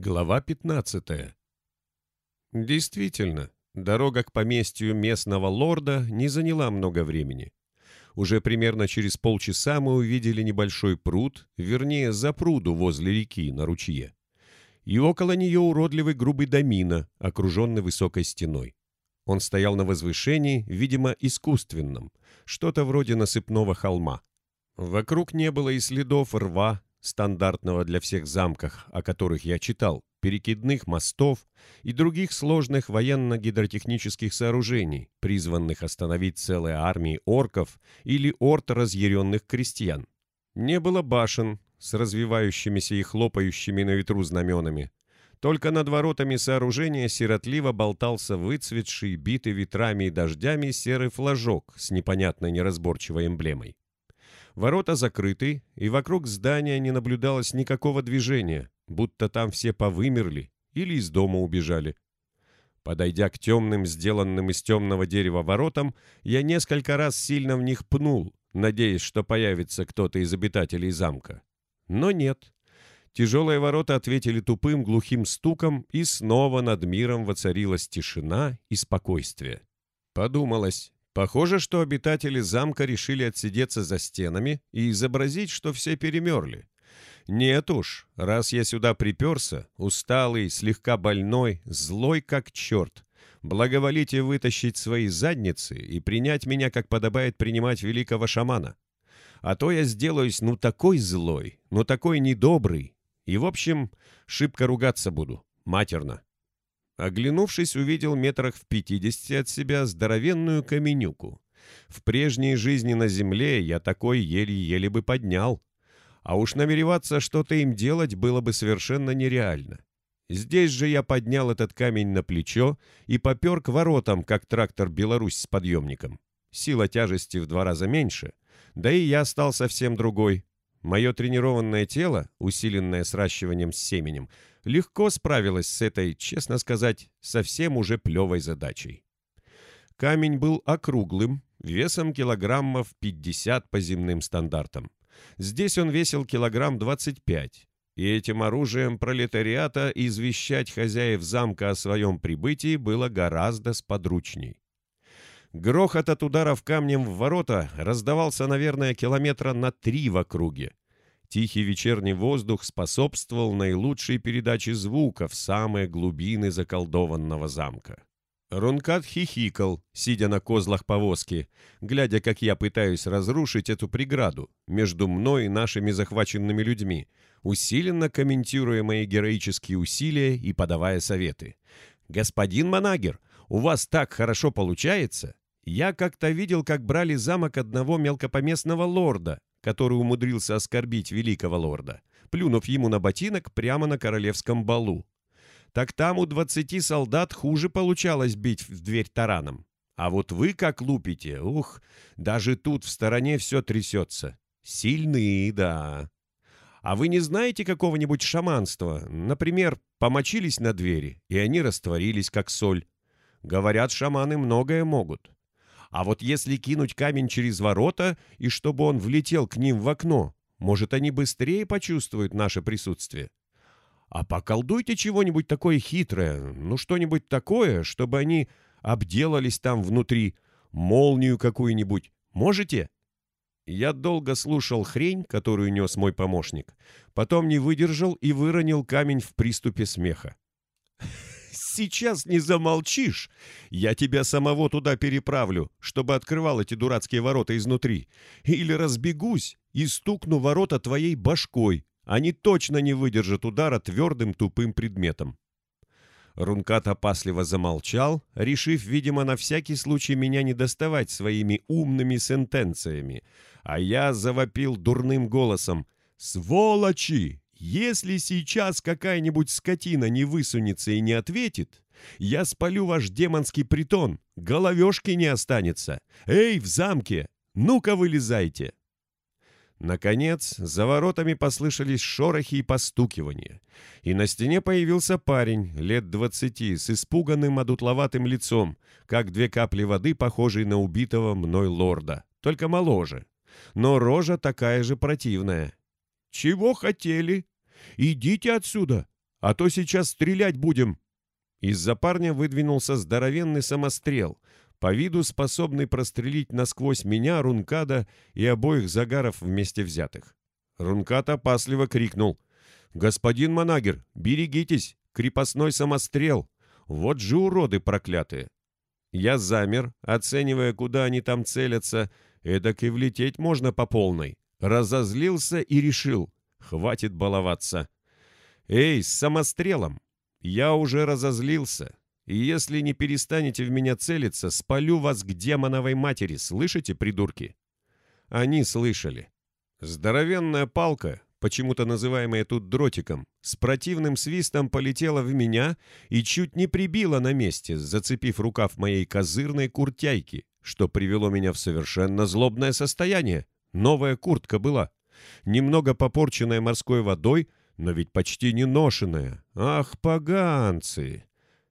Глава 15. Действительно, дорога к поместью местного лорда не заняла много времени. Уже примерно через полчаса мы увидели небольшой пруд, вернее, запруду возле реки на ручье. И около нее уродливый грубый домина, окруженный высокой стеной. Он стоял на возвышении, видимо, искусственном, что-то вроде насыпного холма. Вокруг не было и следов рва, стандартного для всех замков, о которых я читал, перекидных мостов и других сложных военно-гидротехнических сооружений, призванных остановить целые армии орков или орд разъяренных крестьян. Не было башен с развивающимися и хлопающими на ветру знаменами. Только над воротами сооружения сиротливо болтался выцветший, битый ветрами и дождями серый флажок с непонятной неразборчивой эмблемой. Ворота закрыты, и вокруг здания не наблюдалось никакого движения, будто там все повымерли или из дома убежали. Подойдя к темным, сделанным из темного дерева воротам, я несколько раз сильно в них пнул, надеясь, что появится кто-то из обитателей замка. Но нет. Тяжелые ворота ответили тупым глухим стуком, и снова над миром воцарилась тишина и спокойствие. Подумалось, Похоже, что обитатели замка решили отсидеться за стенами и изобразить, что все перемерли. Нет уж, раз я сюда приперся, усталый, слегка больной, злой как черт, благоволите вытащить свои задницы и принять меня, как подобает принимать великого шамана. А то я сделаюсь ну такой злой, ну такой недобрый, и, в общем, шибко ругаться буду, матерно. Оглянувшись, увидел метрах в пятидесяти от себя здоровенную каменюку. В прежней жизни на земле я такой еле-еле бы поднял. А уж намереваться что-то им делать было бы совершенно нереально. Здесь же я поднял этот камень на плечо и попер к воротам, как трактор «Беларусь» с подъемником. Сила тяжести в два раза меньше, да и я стал совсем другой. Мое тренированное тело, усиленное сращиванием с семенем, легко справилась с этой, честно сказать, совсем уже плевой задачей. Камень был округлым, весом килограммов 50 по земным стандартам. Здесь он весил килограмм 25, и этим оружием пролетариата извещать хозяев замка о своем прибытии было гораздо сподручней. Грохот от ударов камнем в ворота раздавался, наверное, километра на три в округе, Тихий вечерний воздух способствовал наилучшей передаче звука в самые глубины заколдованного замка. Рункат хихикал, сидя на козлах повозки, глядя, как я пытаюсь разрушить эту преграду между мной и нашими захваченными людьми, усиленно комментируя мои героические усилия и подавая советы. «Господин Манагер, у вас так хорошо получается! Я как-то видел, как брали замок одного мелкопоместного лорда, который умудрился оскорбить великого лорда, плюнув ему на ботинок прямо на королевском балу. Так там у двадцати солдат хуже получалось бить в дверь тараном. А вот вы как лупите, ух, даже тут в стороне все трясется. Сильные, да. А вы не знаете какого-нибудь шаманства? Например, помочились на двери, и они растворились, как соль. Говорят, шаманы многое могут. А вот если кинуть камень через ворота, и чтобы он влетел к ним в окно, может, они быстрее почувствуют наше присутствие. А поколдуйте чего-нибудь такое хитрое, ну что-нибудь такое, чтобы они обделались там внутри, молнию какую-нибудь. Можете?» Я долго слушал хрень, которую нес мой помощник, потом не выдержал и выронил камень в приступе смеха сейчас не замолчишь, я тебя самого туда переправлю, чтобы открывал эти дурацкие ворота изнутри. Или разбегусь и стукну ворота твоей башкой. Они точно не выдержат удара твердым тупым предметом». Рункат опасливо замолчал, решив, видимо, на всякий случай меня не доставать своими умными сентенциями, а я завопил дурным голосом «Сволочи! Если сейчас какая-нибудь скотина не высунется и не ответит, я спалю ваш демонский притон, головешки не останется. Эй, в замке! Ну-ка вылезайте!» Наконец, за воротами послышались шорохи и постукивания, и на стене появился парень лет двадцати с испуганным одутловатым лицом, как две капли воды, похожий на убитого мной лорда, только моложе. Но рожа такая же противная. «Чего хотели? Идите отсюда! а то сейчас стрелять будем!» Из-за парня выдвинулся здоровенный самострел, по виду способный прострелить насквозь меня, Рункада и обоих загаров вместе взятых. Рункад опасливо крикнул. «Господин Манагер, берегитесь! Крепостной самострел! Вот же уроды проклятые!» Я замер, оценивая, куда они там целятся, эдак и влететь можно по полной. Разозлился и решил, хватит баловаться. «Эй, с самострелом! Я уже разозлился, и если не перестанете в меня целиться, спалю вас к демоновой матери, слышите, придурки?» Они слышали. Здоровенная палка, почему-то называемая тут дротиком, с противным свистом полетела в меня и чуть не прибила на месте, зацепив рукав моей козырной куртяйки, что привело меня в совершенно злобное состояние. Новая куртка была. Немного попорченная морской водой, но ведь почти не ношенная. Ах, поганцы!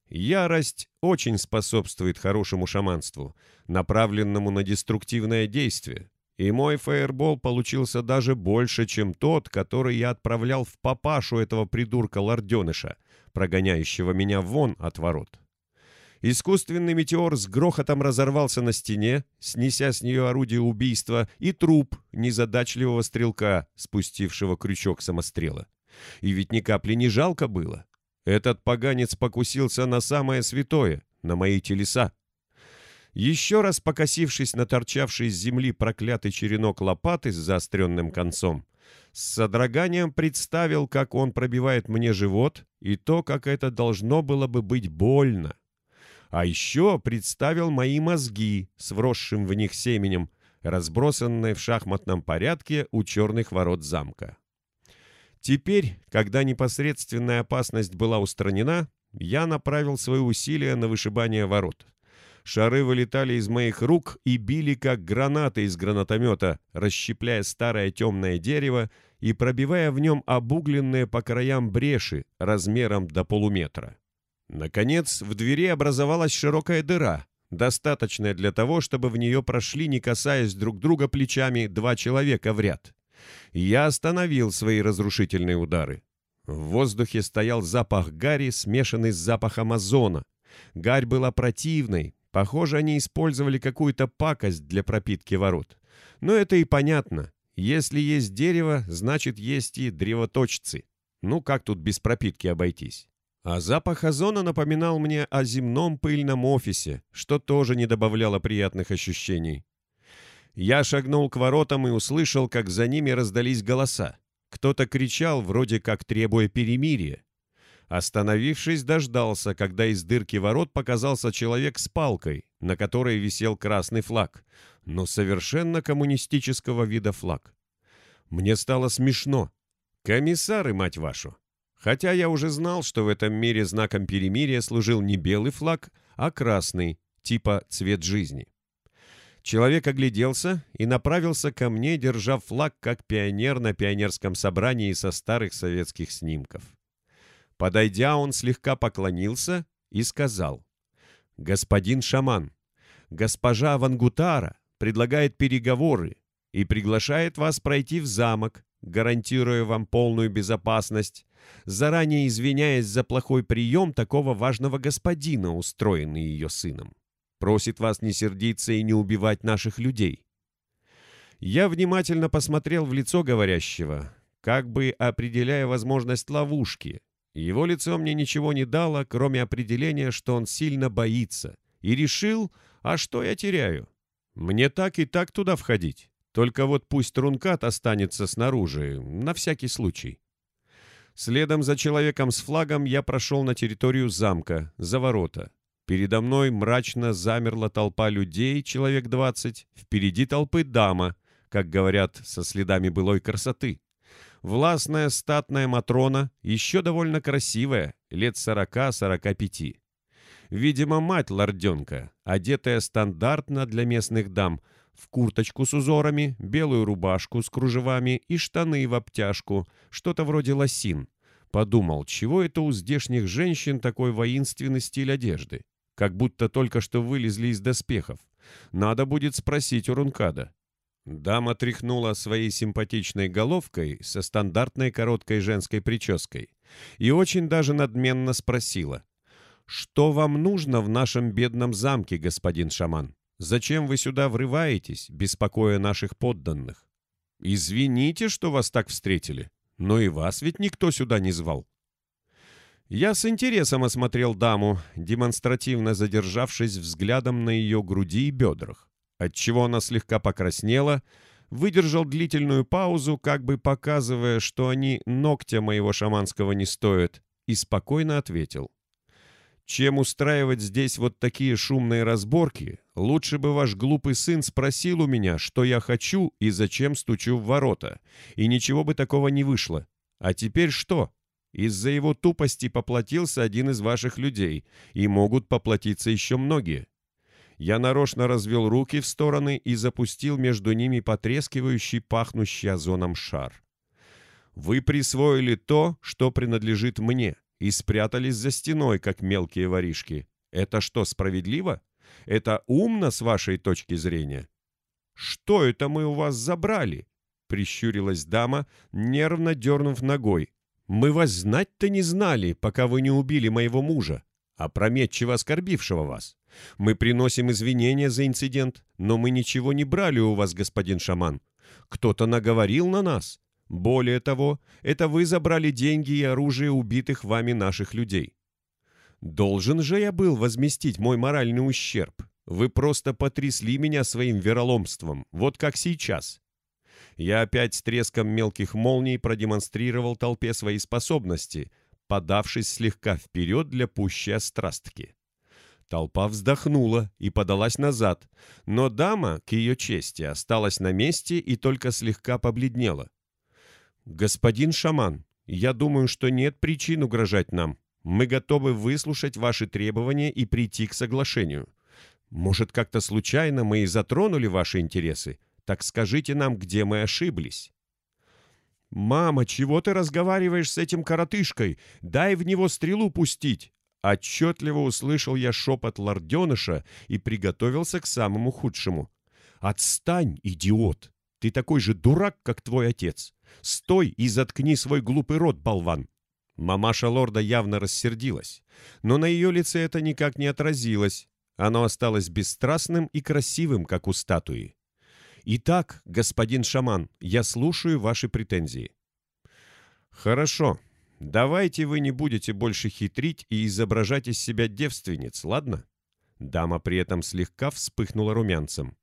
Ярость очень способствует хорошему шаманству, направленному на деструктивное действие. И мой фаербол получился даже больше, чем тот, который я отправлял в папашу этого придурка-лорденыша, прогоняющего меня вон от ворот. Искусственный метеор с грохотом разорвался на стене, снеся с нее орудие убийства и труп незадачливого стрелка, спустившего крючок самострела. И ведь ни капли не жалко было. Этот поганец покусился на самое святое, на мои телеса. Еще раз покосившись на торчавший с земли проклятый черенок лопаты с заостренным концом, с содроганием представил, как он пробивает мне живот, и то, как это должно было бы быть больно. А еще представил мои мозги с вросшим в них семенем, разбросанные в шахматном порядке у черных ворот замка. Теперь, когда непосредственная опасность была устранена, я направил свои усилия на вышибание ворот. Шары вылетали из моих рук и били, как гранаты из гранатомета, расщепляя старое темное дерево и пробивая в нем обугленные по краям бреши размером до полуметра. Наконец, в двери образовалась широкая дыра, достаточная для того, чтобы в нее прошли, не касаясь друг друга плечами, два человека в ряд. Я остановил свои разрушительные удары. В воздухе стоял запах гари, смешанный с запахом озона. Гарь была противной, Похоже, они использовали какую-то пакость для пропитки ворот. Но это и понятно. Если есть дерево, значит есть и древоточцы. Ну как тут без пропитки обойтись? А запах озона напоминал мне о земном пыльном офисе, что тоже не добавляло приятных ощущений. Я шагнул к воротам и услышал, как за ними раздались голоса. Кто-то кричал, вроде как требуя перемирия. Остановившись, дождался, когда из дырки ворот показался человек с палкой, на которой висел красный флаг, но совершенно коммунистического вида флаг. Мне стало смешно. Комиссары, мать вашу! Хотя я уже знал, что в этом мире знаком перемирия служил не белый флаг, а красный, типа цвет жизни. Человек огляделся и направился ко мне, держа флаг как пионер на пионерском собрании со старых советских снимков. Подойдя, он слегка поклонился и сказал, «Господин шаман, госпожа Вангутара предлагает переговоры и приглашает вас пройти в замок, гарантируя вам полную безопасность, заранее извиняясь за плохой прием такого важного господина, устроенный ее сыном. Просит вас не сердиться и не убивать наших людей». Я внимательно посмотрел в лицо говорящего, как бы определяя возможность ловушки, его лицо мне ничего не дало, кроме определения, что он сильно боится. И решил, а что я теряю? Мне так и так туда входить. Только вот пусть Трункат останется снаружи, на всякий случай. Следом за человеком с флагом я прошел на территорию замка, за ворота. Передо мной мрачно замерла толпа людей, человек двадцать. Впереди толпы дама, как говорят, со следами былой красоты. Властная статная Матрона, еще довольно красивая, лет сорока-сорока пяти. Видимо, мать лорденка, одетая стандартно для местных дам, в курточку с узорами, белую рубашку с кружевами и штаны в обтяжку, что-то вроде лосин. Подумал, чего это у здешних женщин такой воинственный стиль одежды? Как будто только что вылезли из доспехов. Надо будет спросить у Рункада. Дама тряхнула своей симпатичной головкой со стандартной короткой женской прической и очень даже надменно спросила. «Что вам нужно в нашем бедном замке, господин шаман? Зачем вы сюда врываетесь, беспокоя наших подданных? Извините, что вас так встретили, но и вас ведь никто сюда не звал». Я с интересом осмотрел даму, демонстративно задержавшись взглядом на ее груди и бедрах, отчего она слегка покраснела, выдержал длительную паузу, как бы показывая, что они ногтя моего шаманского не стоят, и спокойно ответил. «Чем устраивать здесь вот такие шумные разборки, лучше бы ваш глупый сын спросил у меня, что я хочу и зачем стучу в ворота, и ничего бы такого не вышло. А теперь что?» Из-за его тупости поплатился один из ваших людей, и могут поплатиться еще многие. Я нарочно развел руки в стороны и запустил между ними потрескивающий, пахнущий озоном шар. Вы присвоили то, что принадлежит мне, и спрятались за стеной, как мелкие воришки. Это что, справедливо? Это умно с вашей точки зрения? Что это мы у вас забрали? Прищурилась дама, нервно дернув ногой, мы вас знать-то не знали, пока вы не убили моего мужа, опрометчиво оскорбившего вас. Мы приносим извинения за инцидент, но мы ничего не брали у вас, господин шаман. Кто-то наговорил на нас. Более того, это вы забрали деньги и оружие убитых вами наших людей. Должен же я был возместить мой моральный ущерб. Вы просто потрясли меня своим вероломством, вот как сейчас. Я опять с треском мелких молний продемонстрировал толпе свои способности, подавшись слегка вперед для пущей острастки. Толпа вздохнула и подалась назад, но дама, к ее чести, осталась на месте и только слегка побледнела. «Господин шаман, я думаю, что нет причин угрожать нам. Мы готовы выслушать ваши требования и прийти к соглашению. Может, как-то случайно мы и затронули ваши интересы, так скажите нам, где мы ошиблись». «Мама, чего ты разговариваешь с этим коротышкой? Дай в него стрелу пустить!» Отчетливо услышал я шепот лорденыша и приготовился к самому худшему. «Отстань, идиот! Ты такой же дурак, как твой отец! Стой и заткни свой глупый рот, болван!» Мамаша лорда явно рассердилась, но на ее лице это никак не отразилось. Оно осталось бесстрастным и красивым, как у статуи. Итак, господин шаман, я слушаю ваши претензии. Хорошо. Давайте вы не будете больше хитрить и изображать из себя девственниц, ладно? Дама при этом слегка вспыхнула румянцем.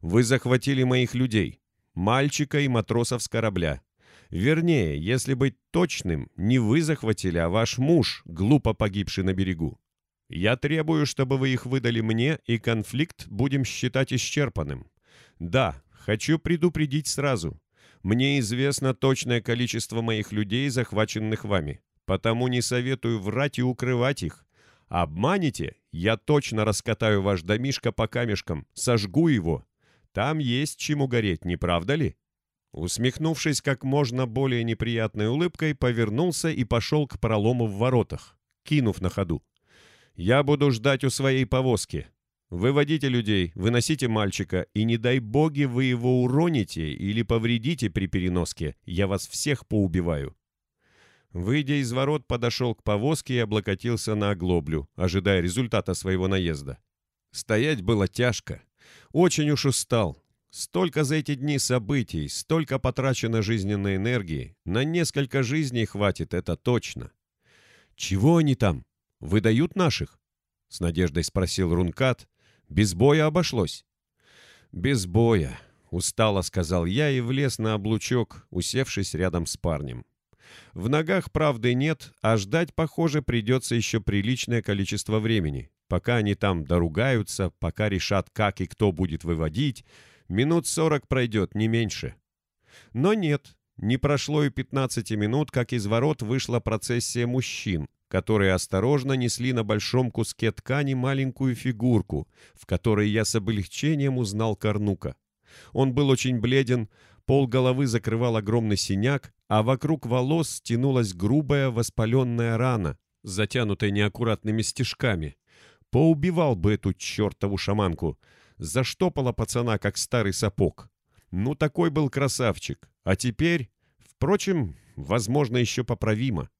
Вы захватили моих людей, мальчика и матросов с корабля. Вернее, если быть точным, не вы захватили, а ваш муж, глупо погибший на берегу. Я требую, чтобы вы их выдали мне, и конфликт будем считать исчерпанным. Да, хочу предупредить сразу. Мне известно точное количество моих людей, захваченных вами. Потому не советую врать и укрывать их. Обманете, я точно раскатаю ваш домишко по камешкам, сожгу его. Там есть чему гореть, не правда ли?» Усмехнувшись как можно более неприятной улыбкой, повернулся и пошел к пролому в воротах, кинув на ходу. «Я буду ждать у своей повозки. Выводите людей, выносите мальчика, и не дай боги вы его уроните или повредите при переноске, я вас всех поубиваю». Выйдя из ворот, подошел к повозке и облокотился на оглоблю, ожидая результата своего наезда. Стоять было тяжко. Очень уж устал. Столько за эти дни событий, столько потрачено жизненной энергии. На несколько жизней хватит, это точно. «Чего они там? Выдают наших?» — с надеждой спросил Рункат, без боя обошлось. Без боя, устало сказал я и влез на облучок, усевшись рядом с парнем. В ногах правды нет, а ждать, похоже, придется еще приличное количество времени. Пока они там доругаются, пока решат, как и кто будет выводить, минут сорок пройдет, не меньше. Но нет, не прошло и пятнадцати минут, как из ворот вышла процессия мужчин, которые осторожно несли на большом куске ткани маленькую фигурку, в которой я с облегчением узнал Корнука. Он был очень бледен, пол головы закрывал огромный синяк, а вокруг волос стянулась грубая воспаленная рана, затянутая неаккуратными стежками. Поубивал бы эту чертову шаманку. Заштопала пацана, как старый сапог. Ну, такой был красавчик. А теперь, впрочем, возможно, еще поправимо.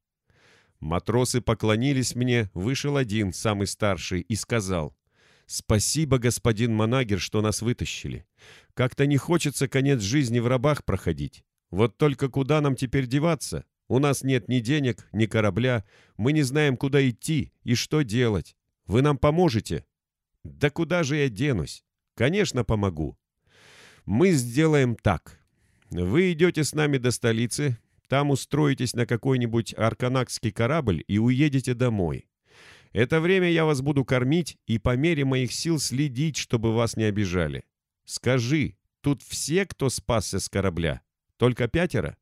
Матросы поклонились мне, вышел один, самый старший, и сказал, «Спасибо, господин Манагер, что нас вытащили. Как-то не хочется конец жизни в рабах проходить. Вот только куда нам теперь деваться? У нас нет ни денег, ни корабля, мы не знаем, куда идти и что делать. Вы нам поможете?» «Да куда же я денусь? Конечно, помогу. Мы сделаем так. Вы идете с нами до столицы, там устроитесь на какой-нибудь арканакский корабль и уедете домой. Это время я вас буду кормить и по мере моих сил следить, чтобы вас не обижали. Скажи, тут все, кто спасся с корабля? Только пятеро?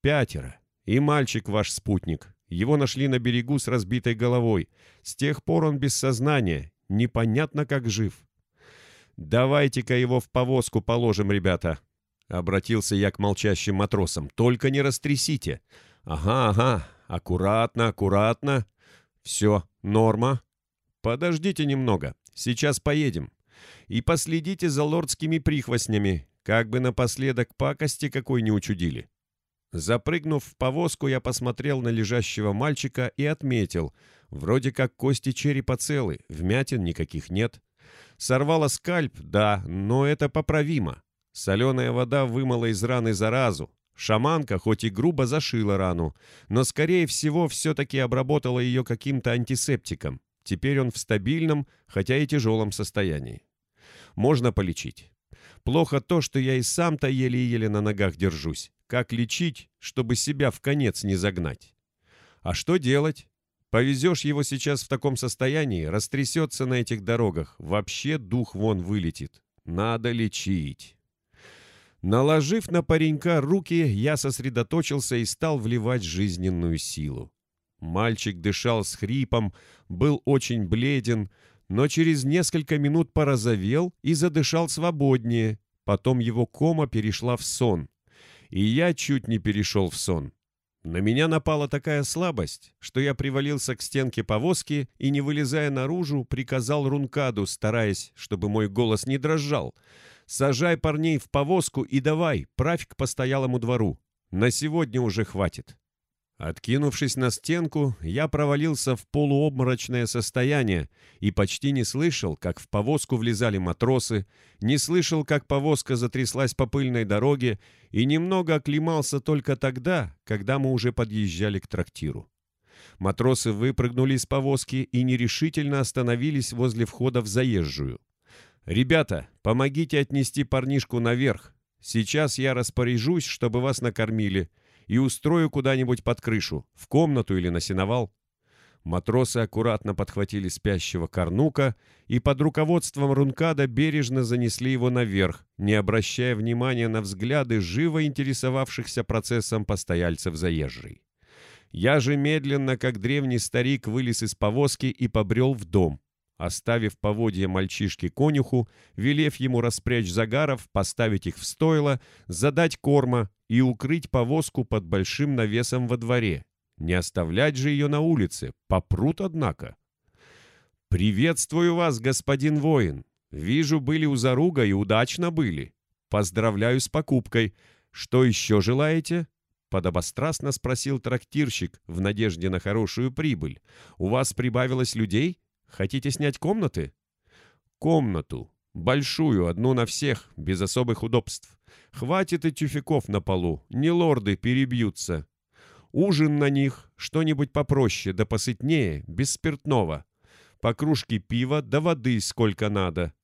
Пятеро. И мальчик ваш спутник. Его нашли на берегу с разбитой головой. С тех пор он без сознания. Непонятно, как жив. Давайте-ка его в повозку положим, ребята. Обратился я к молчащим матросам. «Только не растрясите!» «Ага, ага, аккуратно, аккуратно. Все, норма. Подождите немного, сейчас поедем. И последите за лордскими прихвостнями, как бы напоследок пакости какой не учудили». Запрыгнув в повозку, я посмотрел на лежащего мальчика и отметил. Вроде как кости черепа целы, вмятин никаких нет. Сорвало скальп, да, но это поправимо. Соленая вода вымыла из раны заразу. Шаманка хоть и грубо зашила рану, но, скорее всего, все-таки обработала ее каким-то антисептиком. Теперь он в стабильном, хотя и тяжелом состоянии. Можно полечить. Плохо то, что я и сам-то еле-еле на ногах держусь. Как лечить, чтобы себя в конец не загнать? А что делать? Повезешь его сейчас в таком состоянии, растрясется на этих дорогах, вообще дух вон вылетит. Надо лечить. Наложив на паренька руки, я сосредоточился и стал вливать жизненную силу. Мальчик дышал с хрипом, был очень бледен, но через несколько минут порозовел и задышал свободнее. Потом его кома перешла в сон. И я чуть не перешел в сон. На меня напала такая слабость, что я привалился к стенке повозки и, не вылезая наружу, приказал Рункаду, стараясь, чтобы мой голос не дрожал — Сажай парней в повозку и давай, правь к постоялому двору. На сегодня уже хватит». Откинувшись на стенку, я провалился в полуобморочное состояние и почти не слышал, как в повозку влезали матросы, не слышал, как повозка затряслась по пыльной дороге и немного оклемался только тогда, когда мы уже подъезжали к трактиру. Матросы выпрыгнули из повозки и нерешительно остановились возле входа в заезжую. «Ребята, помогите отнести парнишку наверх. Сейчас я распоряжусь, чтобы вас накормили, и устрою куда-нибудь под крышу, в комнату или на сеновал». Матросы аккуратно подхватили спящего Корнука и под руководством Рункада бережно занесли его наверх, не обращая внимания на взгляды живо интересовавшихся процессом постояльцев заезжей. Я же медленно, как древний старик, вылез из повозки и побрел в дом, оставив поводья мальчишке-конюху, велев ему распрячь загаров, поставить их в стойло, задать корма и укрыть повозку под большим навесом во дворе. Не оставлять же ее на улице, попрут, однако. «Приветствую вас, господин воин. Вижу, были у Заруга и удачно были. Поздравляю с покупкой. Что еще желаете?» Подобострастно спросил трактирщик в надежде на хорошую прибыль. «У вас прибавилось людей?» Хотите снять комнаты? Комнату. Большую, одну на всех, без особых удобств. Хватит и тюфяков на полу, не лорды перебьются. Ужин на них, что-нибудь попроще, да посытнее, без спиртного. По кружке пива да воды сколько надо.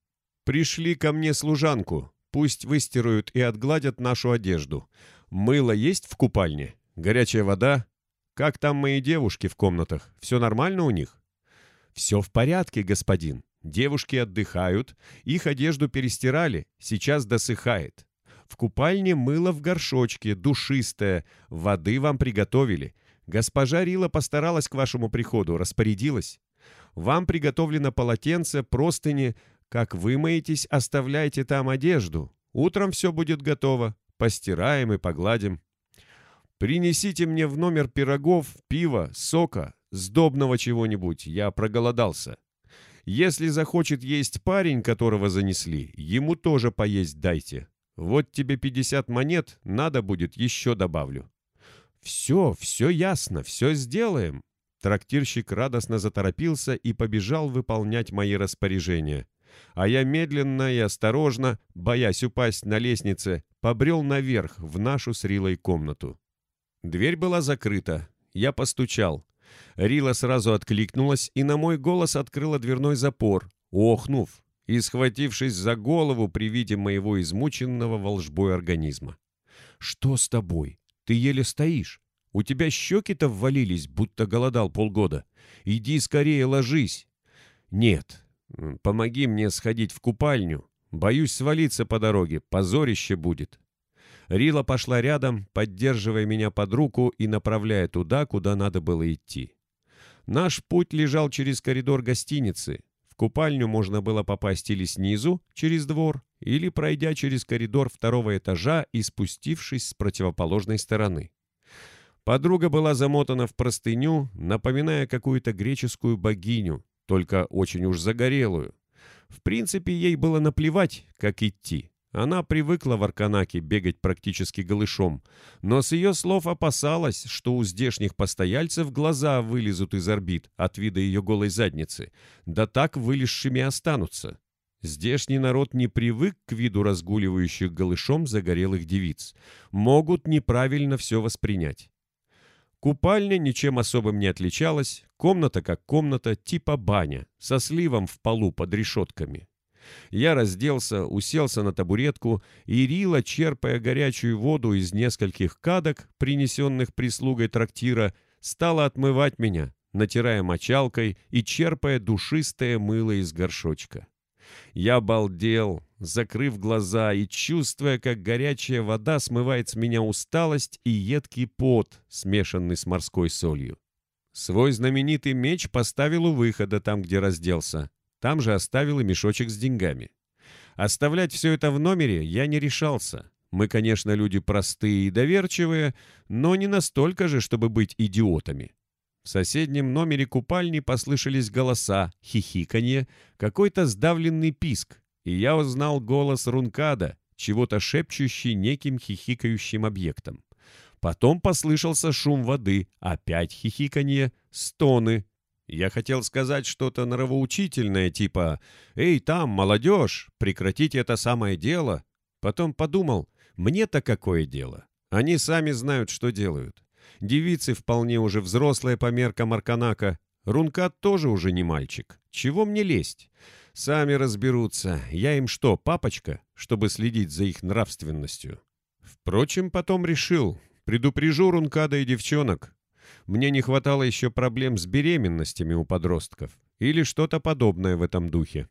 Пришли ко мне служанку, пусть выстирают и отгладят нашу одежду. Мыло есть в купальне? Горячая вода? Как там мои девушки в комнатах? Все нормально у них? «Все в порядке, господин. Девушки отдыхают, их одежду перестирали, сейчас досыхает. В купальне мыло в горшочке, душистое, воды вам приготовили. Госпожа Рила постаралась к вашему приходу, распорядилась. Вам приготовлено полотенце, простыни. Как вымоетесь, оставляйте там одежду. Утром все будет готово. Постираем и погладим. Принесите мне в номер пирогов, пива, сока, сдобного чего-нибудь, я проголодался. Если захочет есть парень, которого занесли, ему тоже поесть дайте. Вот тебе 50 монет, надо будет, еще добавлю». «Все, все ясно, все сделаем». Трактирщик радостно заторопился и побежал выполнять мои распоряжения. А я медленно и осторожно, боясь упасть на лестнице, побрел наверх в нашу с Рилой комнату. Дверь была закрыта. Я постучал. Рила сразу откликнулась и на мой голос открыла дверной запор, охнув и схватившись за голову при виде моего измученного волжбой организма. «Что с тобой? Ты еле стоишь. У тебя щеки-то ввалились, будто голодал полгода. Иди скорее ложись». «Нет, помоги мне сходить в купальню. Боюсь свалиться по дороге, позорище будет». Рила пошла рядом, поддерживая меня под руку и направляя туда, куда надо было идти. Наш путь лежал через коридор гостиницы. В купальню можно было попасть или снизу, через двор, или пройдя через коридор второго этажа и спустившись с противоположной стороны. Подруга была замотана в простыню, напоминая какую-то греческую богиню, только очень уж загорелую. В принципе, ей было наплевать, как идти. Она привыкла в Арканаке бегать практически голышом, но с ее слов опасалась, что у здешних постояльцев глаза вылезут из орбит от вида ее голой задницы, да так вылезшими останутся. Здешний народ не привык к виду разгуливающих голышом загорелых девиц. Могут неправильно все воспринять. Купальня ничем особым не отличалась, комната как комната, типа баня, со сливом в полу под решетками. Я разделся, уселся на табуретку, и Рила, черпая горячую воду из нескольких кадок, принесенных прислугой трактира, стала отмывать меня, натирая мочалкой и черпая душистое мыло из горшочка. Я балдел, закрыв глаза и чувствуя, как горячая вода смывает с меня усталость и едкий пот, смешанный с морской солью. Свой знаменитый меч поставил у выхода там, где разделся. Там же оставил и мешочек с деньгами. Оставлять все это в номере я не решался. Мы, конечно, люди простые и доверчивые, но не настолько же, чтобы быть идиотами. В соседнем номере купальни послышались голоса, хихиканье, какой-то сдавленный писк, и я узнал голос Рункада, чего-то шепчущий неким хихикающим объектом. Потом послышался шум воды, опять хихиканье, стоны. Я хотел сказать что-то нравоучительное, типа «Эй, там, молодежь, прекратите это самое дело!» Потом подумал, мне-то какое дело? Они сами знают, что делают. Девицы вполне уже взрослые по меркам Арканака. Рункат тоже уже не мальчик. Чего мне лезть? Сами разберутся. Я им что, папочка, чтобы следить за их нравственностью? Впрочем, потом решил. Предупрежу Рункада и девчонок. Мне не хватало еще проблем с беременностями у подростков. Или что-то подобное в этом духе.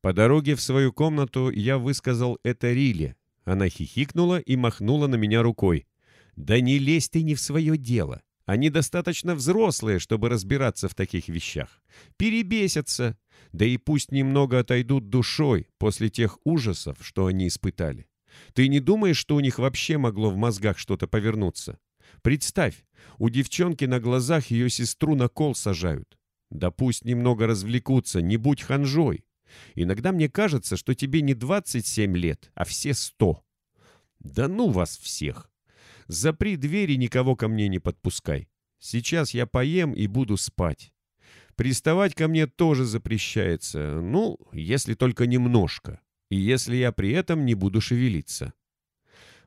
По дороге в свою комнату я высказал это Риле. Она хихикнула и махнула на меня рукой. Да не лезь ты не в свое дело. Они достаточно взрослые, чтобы разбираться в таких вещах. Перебесятся. Да и пусть немного отойдут душой после тех ужасов, что они испытали. Ты не думаешь, что у них вообще могло в мозгах что-то повернуться? Представь, у девчонки на глазах ее сестру на кол сажают. Да пусть немного развлекутся, не будь ханжой. Иногда мне кажется, что тебе не 27 лет, а все 100. Да ну вас всех! Запри двери, никого ко мне не подпускай. Сейчас я поем и буду спать. Приставать ко мне тоже запрещается, ну, если только немножко, и если я при этом не буду шевелиться.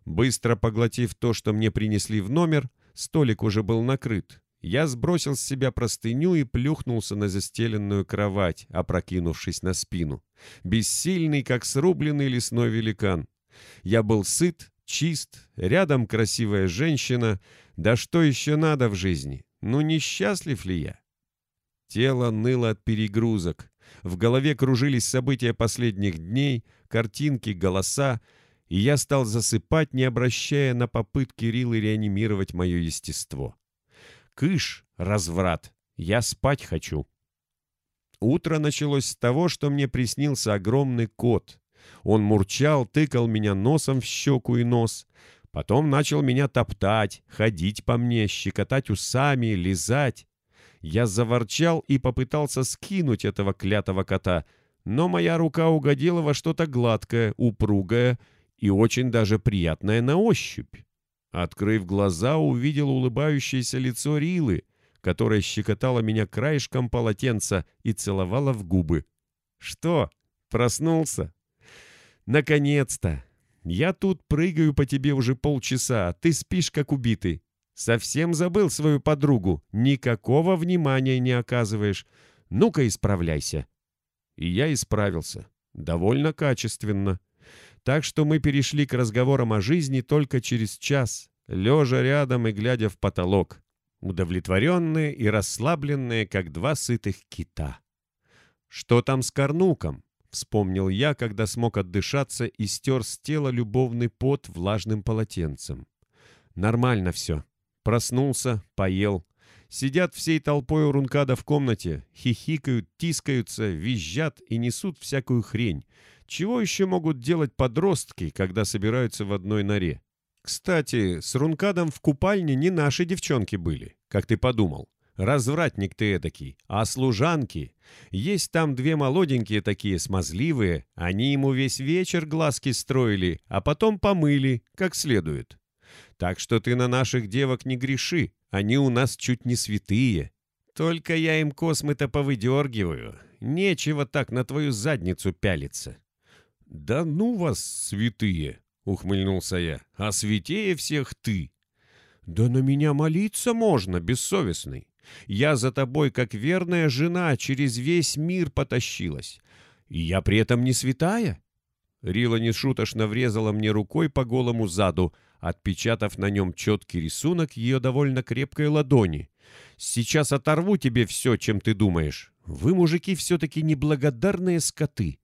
Быстро поглотив то, что мне принесли в номер, столик уже был накрыт. Я сбросил с себя простыню и плюхнулся на застеленную кровать, опрокинувшись на спину. Бессильный, как срубленный лесной великан. Я был сыт, чист, рядом красивая женщина. Да что еще надо в жизни? Ну, несчастлив ли я? Тело ныло от перегрузок. В голове кружились события последних дней, картинки, голоса, и я стал засыпать, не обращая на попытки Рилы реанимировать мое естество. Кыш, разврат, я спать хочу. Утро началось с того, что мне приснился огромный кот. Он мурчал, тыкал меня носом в щеку и нос. Потом начал меня топтать, ходить по мне, щекотать усами, лизать. Я заворчал и попытался скинуть этого клятого кота, но моя рука угодила во что-то гладкое, упругое и очень даже приятное на ощупь. Открыв глаза, увидел улыбающееся лицо Рилы, которая щекотала меня краешком полотенца и целовала в губы. «Что, проснулся?» «Наконец-то! Я тут прыгаю по тебе уже полчаса, а ты спишь как убитый. Совсем забыл свою подругу, никакого внимания не оказываешь. Ну-ка исправляйся». И я исправился. Довольно качественно. Так что мы перешли к разговорам о жизни только через час, лежа рядом и глядя в потолок, удовлетворенные и расслабленные, как два сытых кита. «Что там с Корнуком?» — вспомнил я, когда смог отдышаться и стер с тела любовный пот влажным полотенцем. «Нормально все. Проснулся, поел. Сидят всей толпой у Рункада в комнате, хихикают, тискаются, визжат и несут всякую хрень. Чего еще могут делать подростки, когда собираются в одной норе? Кстати, с Рункадом в купальне не наши девчонки были, как ты подумал. Развратник ты этакий, а служанки. Есть там две молоденькие такие, смазливые. Они ему весь вечер глазки строили, а потом помыли, как следует. Так что ты на наших девок не греши, они у нас чуть не святые. Только я им космы-то повыдергиваю. Нечего так на твою задницу пялиться. «Да ну вас, святые!» — ухмыльнулся я. «А святее всех ты!» «Да на меня молиться можно, бессовестный. Я за тобой, как верная жена, через весь мир потащилась. И я при этом не святая?» Рила нешуточно врезала мне рукой по голому заду, отпечатав на нем четкий рисунок ее довольно крепкой ладони. «Сейчас оторву тебе все, чем ты думаешь. Вы, мужики, все-таки неблагодарные скоты.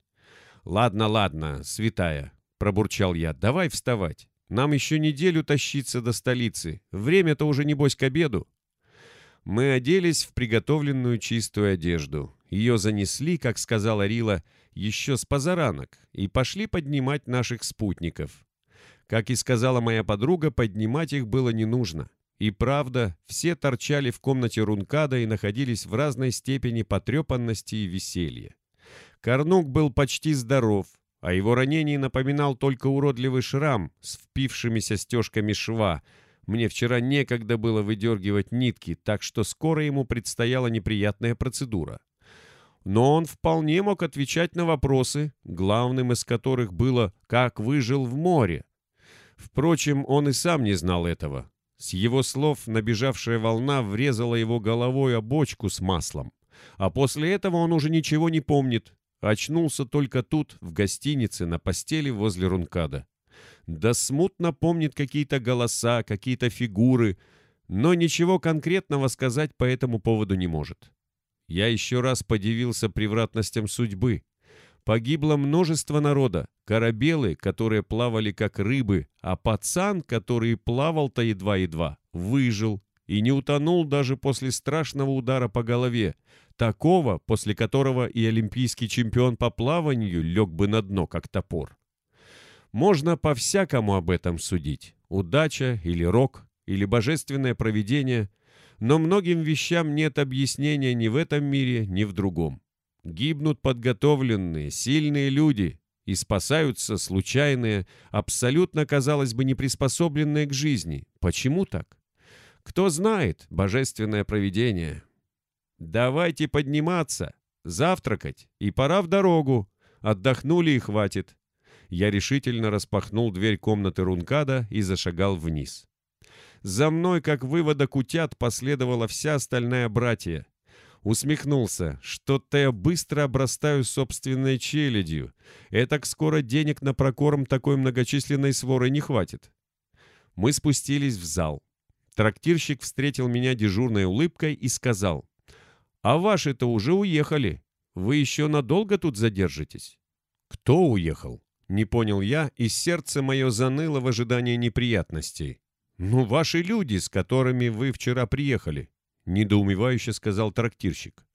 «Ладно, ладно, святая», — пробурчал я, — «давай вставать. Нам еще неделю тащиться до столицы. Время-то уже, небось, к обеду». Мы оделись в приготовленную чистую одежду. Ее занесли, как сказала Рила, еще с позаранок, и пошли поднимать наших спутников. Как и сказала моя подруга, поднимать их было не нужно. И правда, все торчали в комнате Рункада и находились в разной степени потрепанности и веселья. Корнук был почти здоров, а его ранение напоминал только уродливый шрам с впившимися стежками шва. Мне вчера некогда было выдергивать нитки, так что скоро ему предстояла неприятная процедура. Но он вполне мог отвечать на вопросы, главным из которых было «как выжил в море?». Впрочем, он и сам не знал этого. С его слов набежавшая волна врезала его головой о бочку с маслом. А после этого он уже ничего не помнит, Очнулся только тут, в гостинице, на постели возле Рункада. Да смутно помнит какие-то голоса, какие-то фигуры, но ничего конкретного сказать по этому поводу не может. Я еще раз подивился превратностям судьбы. Погибло множество народа, корабелы, которые плавали как рыбы, а пацан, который плавал-то едва-едва, выжил и не утонул даже после страшного удара по голове, Такого, после которого и олимпийский чемпион по плаванию лег бы на дно, как топор. Можно по-всякому об этом судить. Удача или рок, или божественное провидение. Но многим вещам нет объяснения ни в этом мире, ни в другом. Гибнут подготовленные, сильные люди, и спасаются случайные, абсолютно, казалось бы, неприспособленные к жизни. Почему так? Кто знает, божественное провидение, «Давайте подниматься, завтракать, и пора в дорогу. Отдохнули и хватит». Я решительно распахнул дверь комнаты Рункада и зашагал вниз. За мной, как выводок утят, последовала вся остальная братья. Усмехнулся. Что-то я быстро обрастаю собственной челядью. Этак скоро денег на прокорм такой многочисленной своры не хватит. Мы спустились в зал. Трактирщик встретил меня дежурной улыбкой и сказал. А ваши-то уже уехали. Вы еще надолго тут задержитесь?» «Кто уехал?» Не понял я, и сердце мое заныло в ожидании неприятностей. «Ну, ваши люди, с которыми вы вчера приехали», — недоумевающе сказал трактирщик.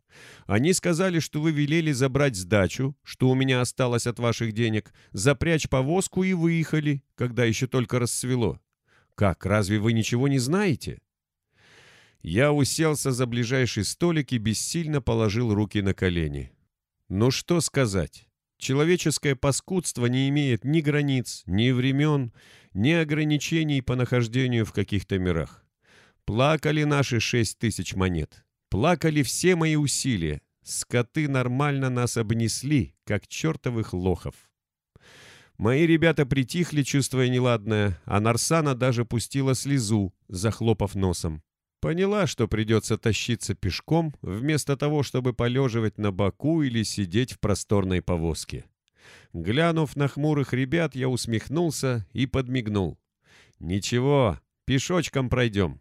«Они сказали, что вы велели забрать сдачу, что у меня осталось от ваших денег, запрячь повозку и выехали, когда еще только рассвело. Как, разве вы ничего не знаете?» Я уселся за ближайший столик и бессильно положил руки на колени. Ну что сказать? Человеческое паскудство не имеет ни границ, ни времен, ни ограничений по нахождению в каких-то мирах. Плакали наши шесть тысяч монет. Плакали все мои усилия. Скоты нормально нас обнесли, как чертовых лохов. Мои ребята притихли, чувствуя неладное, а Нарсана даже пустила слезу, захлопав носом. Поняла, что придется тащиться пешком, вместо того, чтобы полеживать на боку или сидеть в просторной повозке. Глянув на хмурых ребят, я усмехнулся и подмигнул. «Ничего, пешочком пройдем.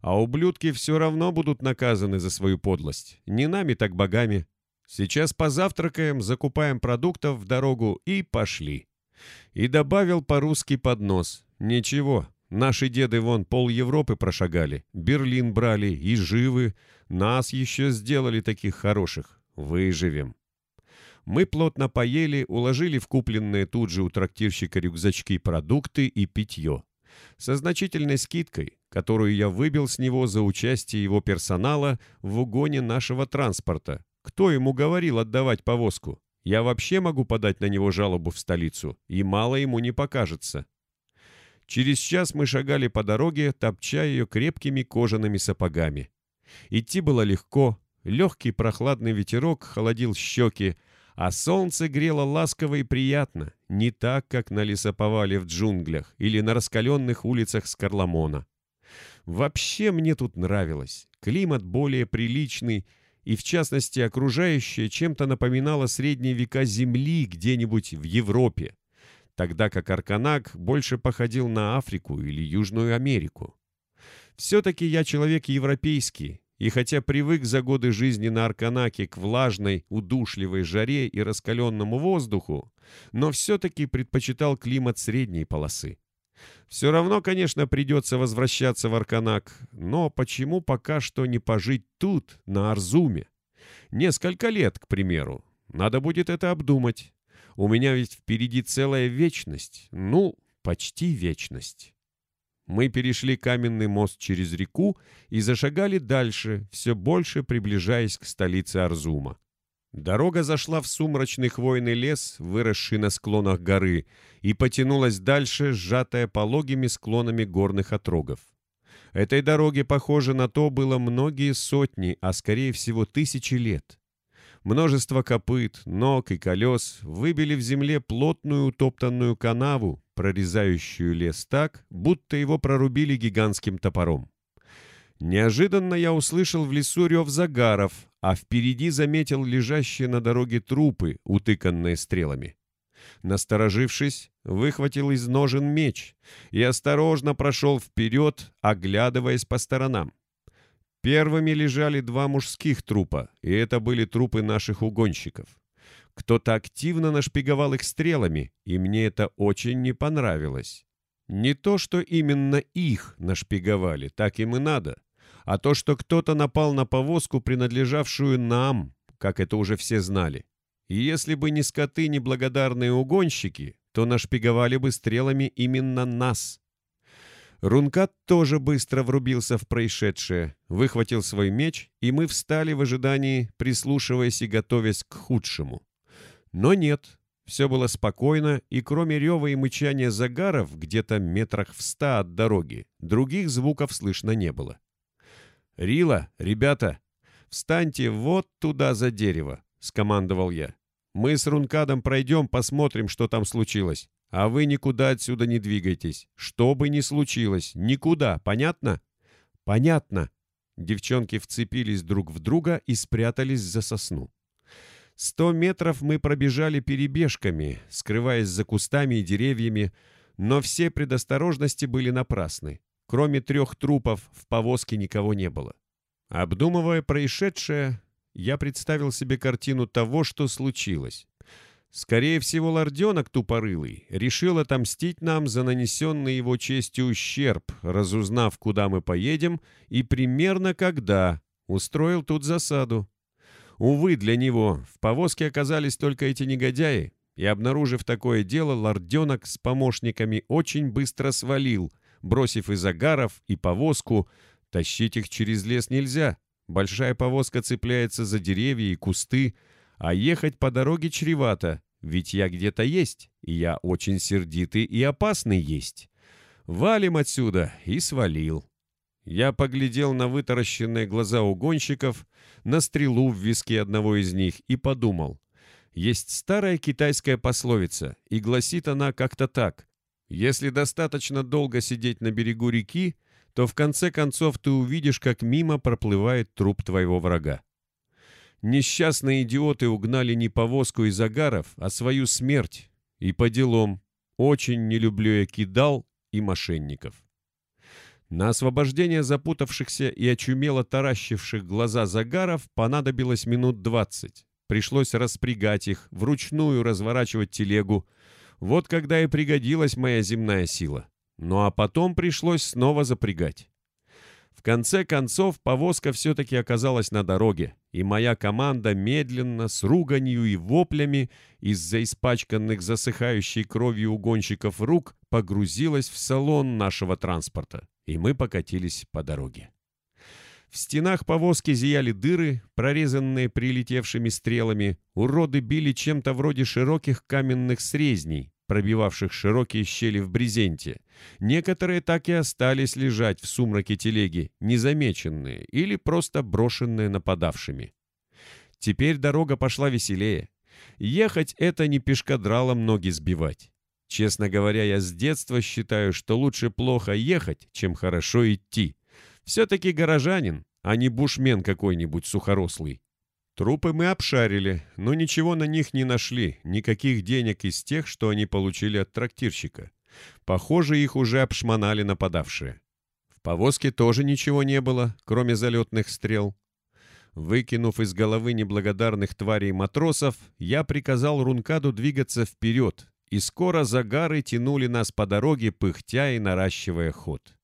А ублюдки все равно будут наказаны за свою подлость. Не нами, так богами. Сейчас позавтракаем, закупаем продуктов в дорогу и пошли. И добавил по-русски под нос. Ничего, наши деды вон пол Европы прошагали, Берлин брали и живы. Нас еще сделали таких хороших. Выживем. Мы плотно поели, уложили в купленные тут же у трактирщика рюкзачки продукты и питье. Со значительной скидкой, которую я выбил с него за участие его персонала в угоне нашего транспорта. Кто ему говорил отдавать повозку? Я вообще могу подать на него жалобу в столицу, и мало ему не покажется. Через час мы шагали по дороге, топча ее крепкими кожаными сапогами. Идти было легко, легкий прохладный ветерок холодил щеки, а солнце грело ласково и приятно, не так, как на лесоповале в джунглях или на раскаленных улицах Скарламона. Вообще мне тут нравилось. Климат более приличный, и в частности окружающее чем-то напоминало средние века Земли где-нибудь в Европе, тогда как Арканак больше походил на Африку или Южную Америку. Все-таки я человек европейский, и хотя привык за годы жизни на Арканаке к влажной, удушливой жаре и раскаленному воздуху, но все-таки предпочитал климат средней полосы. Все равно, конечно, придется возвращаться в Арканак, но почему пока что не пожить тут, на Арзуме? Несколько лет, к примеру. Надо будет это обдумать. У меня ведь впереди целая вечность. Ну, почти вечность. Мы перешли каменный мост через реку и зашагали дальше, все больше приближаясь к столице Арзума. Дорога зашла в сумрачный хвойный лес, выросший на склонах горы, и потянулась дальше, сжатая пологими склонами горных отрогов. Этой дороге, похоже на то, было многие сотни, а скорее всего тысячи лет. Множество копыт, ног и колес выбили в земле плотную утоптанную канаву, прорезающую лес так, будто его прорубили гигантским топором. Неожиданно я услышал в лесу рев загаров, а впереди заметил лежащие на дороге трупы, утыканные стрелами. Насторожившись, выхватил из ножен меч и осторожно прошел вперед, оглядываясь по сторонам. Первыми лежали два мужских трупа, и это были трупы наших угонщиков. Кто-то активно нашпиговал их стрелами, и мне это очень не понравилось. Не то, что именно их нашпиговали, так им и надо а то, что кто-то напал на повозку, принадлежавшую нам, как это уже все знали. И если бы не скоты, не благодарные угонщики, то нашпиговали бы стрелами именно нас. Рункат тоже быстро врубился в происшедшее, выхватил свой меч, и мы встали в ожидании, прислушиваясь и готовясь к худшему. Но нет, все было спокойно, и кроме рева и мычания загаров где-то метрах в ста от дороги, других звуков слышно не было. «Рила, ребята, встаньте вот туда за дерево», — скомандовал я. «Мы с Рункадом пройдем, посмотрим, что там случилось. А вы никуда отсюда не двигайтесь. Что бы ни случилось, никуда, понятно?» «Понятно». Девчонки вцепились друг в друга и спрятались за сосну. Сто метров мы пробежали перебежками, скрываясь за кустами и деревьями, но все предосторожности были напрасны. Кроме трех трупов в повозке никого не было. Обдумывая происшедшее, я представил себе картину того, что случилось. Скорее всего, лорденок тупорылый решил отомстить нам за нанесенный его честью ущерб, разузнав, куда мы поедем и примерно когда, устроил тут засаду. Увы, для него в повозке оказались только эти негодяи, и, обнаружив такое дело, лорденок с помощниками очень быстро свалил, бросив и загаров, и повозку. Тащить их через лес нельзя. Большая повозка цепляется за деревья и кусты, а ехать по дороге чревато, ведь я где-то есть, и я очень сердитый и опасный есть. Валим отсюда и свалил. Я поглядел на вытаращенные глаза угонщиков, на стрелу в виске одного из них и подумал. Есть старая китайская пословица, и гласит она как-то так. Если достаточно долго сидеть на берегу реки, то в конце концов ты увидишь, как мимо проплывает труп твоего врага. Несчастные идиоты угнали не повозку из агаров, а свою смерть. И по делам. Очень не люблю я кидал и мошенников. На освобождение запутавшихся и очумело таращивших глаза загаров понадобилось минут двадцать. Пришлось распрягать их, вручную разворачивать телегу. Вот когда и пригодилась моя земная сила. Ну а потом пришлось снова запрягать. Конце концов, повозка все-таки оказалась на дороге, и моя команда медленно, с руганью и воплями из-за испачканных засыхающей кровью угонщиков рук погрузилась в салон нашего транспорта, и мы покатились по дороге. В стенах повозки зияли дыры, прорезанные прилетевшими стрелами, уроды били чем-то вроде широких каменных срезней, пробивавших широкие щели в брезенте. Некоторые так и остались лежать в сумраке телеги, незамеченные или просто брошенные нападавшими. Теперь дорога пошла веселее. Ехать — это не пешкадралом ноги сбивать. Честно говоря, я с детства считаю, что лучше плохо ехать, чем хорошо идти. Все-таки горожанин, а не бушмен какой-нибудь сухорослый. Трупы мы обшарили, но ничего на них не нашли, никаких денег из тех, что они получили от трактирщика. Похоже, их уже обшмонали нападавшие. В повозке тоже ничего не было, кроме залетных стрел. Выкинув из головы неблагодарных тварей матросов, я приказал Рункаду двигаться вперед, и скоро загары тянули нас по дороге, пыхтя и наращивая ход.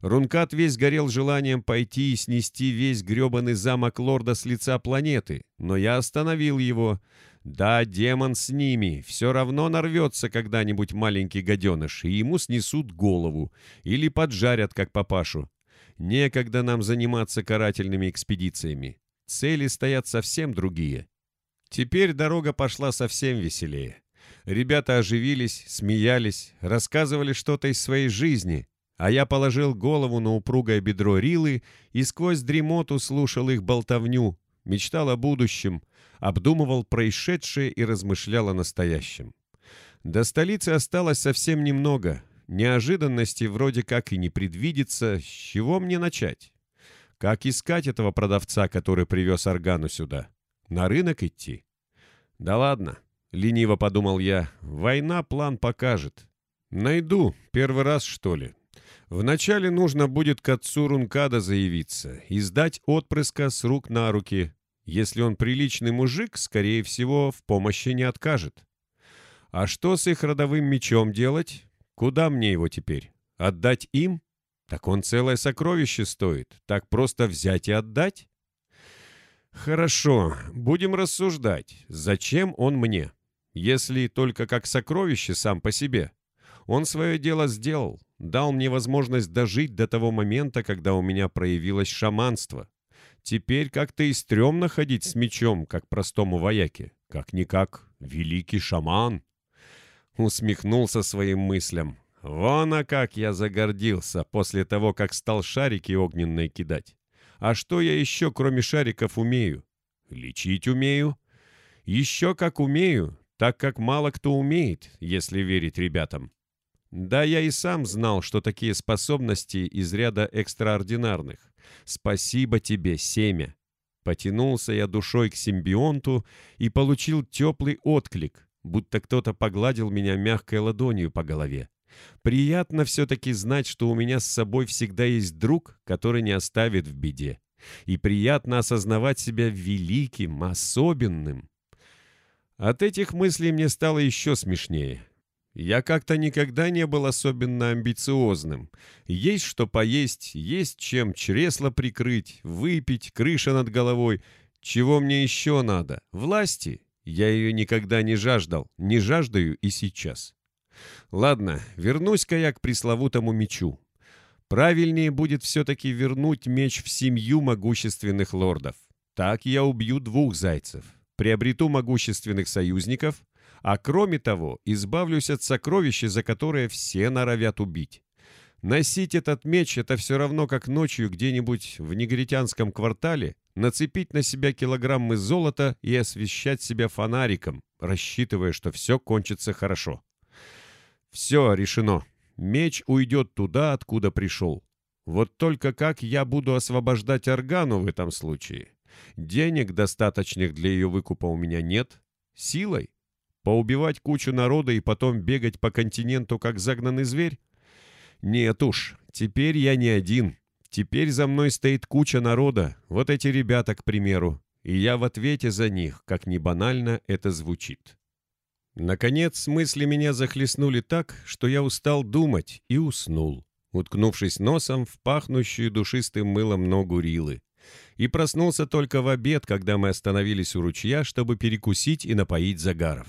Рункат весь горел желанием пойти и снести весь гребаный замок лорда с лица планеты, но я остановил его. Да, демон с ними, все равно нарвется когда-нибудь маленький гаденыш, и ему снесут голову или поджарят, как папашу. Некогда нам заниматься карательными экспедициями. Цели стоят совсем другие. Теперь дорога пошла совсем веселее. Ребята оживились, смеялись, рассказывали что-то из своей жизни, а я положил голову на упругое бедро Рилы и сквозь дремоту слушал их болтовню, мечтал о будущем, обдумывал происшедшее и размышлял о настоящем. До столицы осталось совсем немного. Неожиданности вроде как и не предвидится. С чего мне начать? Как искать этого продавца, который привез органу сюда? На рынок идти? Да ладно, лениво подумал я. Война план покажет. Найду, первый раз, что ли. Вначале нужно будет к отцу Рункада заявиться и сдать отпрыска с рук на руки. Если он приличный мужик, скорее всего, в помощи не откажет. А что с их родовым мечом делать? Куда мне его теперь? Отдать им? Так он целое сокровище стоит. Так просто взять и отдать? Хорошо, будем рассуждать. Зачем он мне? Если только как сокровище сам по себе. Он свое дело сделал, дал мне возможность дожить до того момента, когда у меня проявилось шаманство. Теперь как-то и стрёмно ходить с мечом, как простому вояке. Как-никак великий шаман. Усмехнулся своим мыслям. Вон, а как я загордился после того, как стал шарики огненные кидать. А что я еще, кроме шариков, умею? Лечить умею. Еще как умею, так как мало кто умеет, если верить ребятам. Да, я и сам знал, что такие способности из ряда экстраординарных. Спасибо тебе, семя. Потянулся я душой к симбионту и получил теплый отклик, будто кто-то погладил меня мягкой ладонью по голове. Приятно все-таки знать, что у меня с собой всегда есть друг, который не оставит в беде. И приятно осознавать себя великим, особенным. От этих мыслей мне стало еще смешнее. Я как-то никогда не был особенно амбициозным. Есть что поесть, есть чем чресло прикрыть, выпить, крыша над головой. Чего мне еще надо? Власти? Я ее никогда не жаждал, не жаждаю и сейчас. Ладно, вернусь-ка я к пресловутому мечу. Правильнее будет все-таки вернуть меч в семью могущественных лордов. Так я убью двух зайцев, приобрету могущественных союзников — а кроме того, избавлюсь от сокровища, за которое все норовят убить. Носить этот меч — это все равно, как ночью где-нибудь в негритянском квартале нацепить на себя килограммы золота и освещать себя фонариком, рассчитывая, что все кончится хорошо. Все решено. Меч уйдет туда, откуда пришел. Вот только как я буду освобождать органу в этом случае? Денег, достаточных для ее выкупа, у меня нет. Силой? Поубивать кучу народа и потом бегать по континенту, как загнанный зверь? Нет уж, теперь я не один. Теперь за мной стоит куча народа, вот эти ребята, к примеру, и я в ответе за них, как ни банально это звучит. Наконец, мысли меня захлестнули так, что я устал думать и уснул, уткнувшись носом в пахнущую душистым мылом ногу Рилы. И проснулся только в обед, когда мы остановились у ручья, чтобы перекусить и напоить загаров.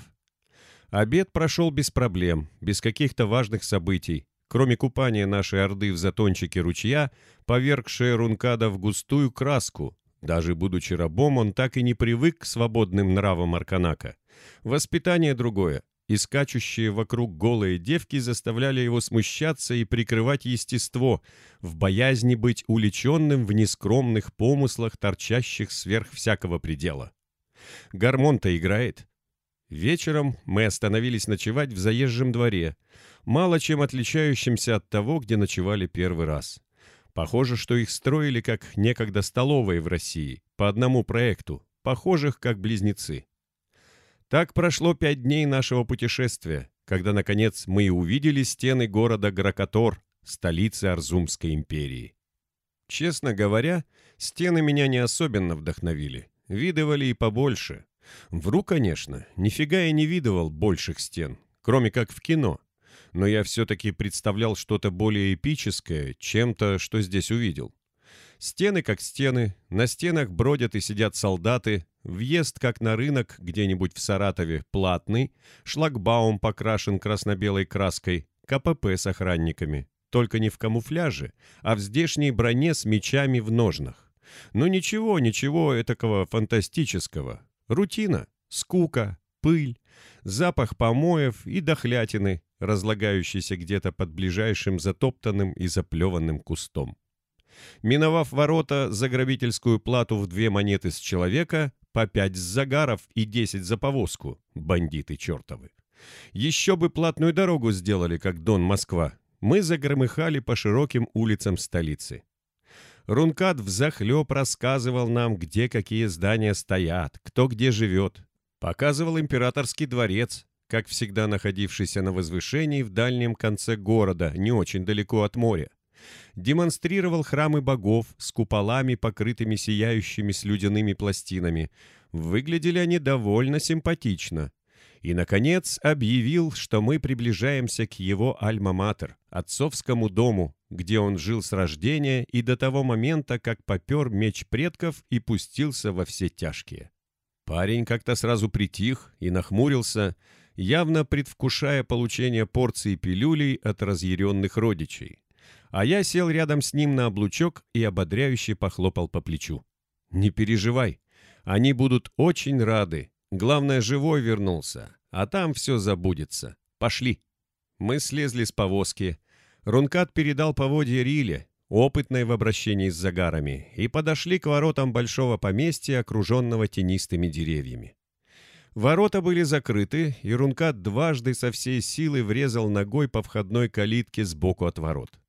Обед прошел без проблем, без каких-то важных событий, кроме купания нашей орды в затончике ручья, повергшая Рункада в густую краску. Даже будучи рабом, он так и не привык к свободным нравам Арканака. Воспитание другое, и скачущие вокруг голые девки заставляли его смущаться и прикрывать естество, в боязни быть уличенным в нескромных помыслах, торчащих сверх всякого предела. Гормон-то играет. Вечером мы остановились ночевать в заезжем дворе, мало чем отличающимся от того, где ночевали первый раз. Похоже, что их строили как некогда столовые в России, по одному проекту, похожих как близнецы. Так прошло пять дней нашего путешествия, когда, наконец, мы и увидели стены города Гракотор, столицы Арзумской империи. Честно говоря, стены меня не особенно вдохновили. Видывали и побольше. Вру, конечно, нифига я не видывал больших стен, кроме как в кино но я все-таки представлял что-то более эпическое, чем-то, что здесь увидел. Стены как стены, на стенах бродят и сидят солдаты, въезд как на рынок где-нибудь в Саратове платный, шлагбаум покрашен красно-белой краской, КПП с охранниками, только не в камуфляже, а в здешней броне с мечами в ножнах. Но ничего, ничего этакого фантастического. Рутина, скука, пыль, запах помоев и дохлятины, разлагающийся где-то под ближайшим затоптанным и заплеванным кустом. Миновав ворота за грабительскую плату в две монеты с человека, по пять с загаров и десять за повозку, бандиты чертовы. Еще бы платную дорогу сделали, как Дон Москва. Мы загромыхали по широким улицам столицы. Рункат взахлеб рассказывал нам, где какие здания стоят, кто где живет. Показывал императорский дворец, как всегда находившийся на возвышении в дальнем конце города, не очень далеко от моря. Демонстрировал храмы богов с куполами, покрытыми сияющими слюдяными пластинами. Выглядели они довольно симпатично. И, наконец, объявил, что мы приближаемся к его альма-матер, отцовскому дому, где он жил с рождения и до того момента, как попер меч предков и пустился во все тяжкие. Парень как-то сразу притих и нахмурился, явно предвкушая получение порции пилюлей от разъяренных родичей. А я сел рядом с ним на облучок и ободряюще похлопал по плечу. «Не переживай, они будут очень рады. Главное, живой вернулся, а там все забудется. Пошли». Мы слезли с повозки. Рункат передал поводья Риле, опытной в обращении с загарами, и подошли к воротам большого поместья, окруженного тенистыми деревьями. Ворота были закрыты, и Рункат дважды со всей силы врезал ногой по входной калитке сбоку от ворот.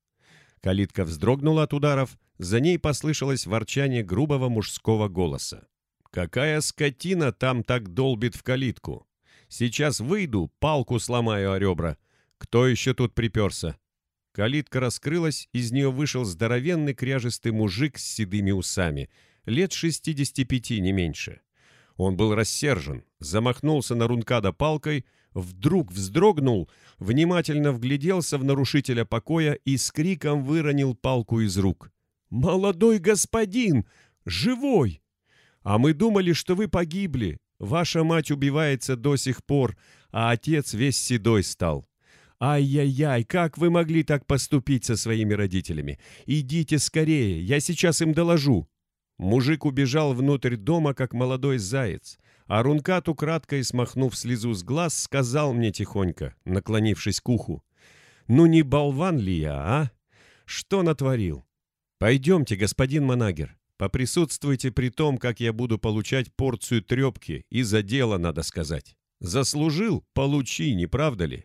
Калитка вздрогнула от ударов, за ней послышалось ворчание грубого мужского голоса. «Какая скотина там так долбит в калитку? Сейчас выйду, палку сломаю о ребра. Кто еще тут приперся?» Калитка раскрылась, из нее вышел здоровенный кряжестый мужик с седыми усами, лет 65, не меньше. Он был рассержен, замахнулся на Рункада палкой, вдруг вздрогнул, внимательно вгляделся в нарушителя покоя и с криком выронил палку из рук. «Молодой господин! Живой! А мы думали, что вы погибли. Ваша мать убивается до сих пор, а отец весь седой стал. Ай-яй-яй, как вы могли так поступить со своими родителями? Идите скорее, я сейчас им доложу». Мужик убежал внутрь дома, как молодой заяц, а Рункат, украдкой смахнув слезу с глаз, сказал мне тихонько, наклонившись к уху, «Ну не болван ли я, а? Что натворил? Пойдемте, господин Манагер, поприсутствуйте при том, как я буду получать порцию трепки, и за дело, надо сказать. Заслужил — получи, не правда ли?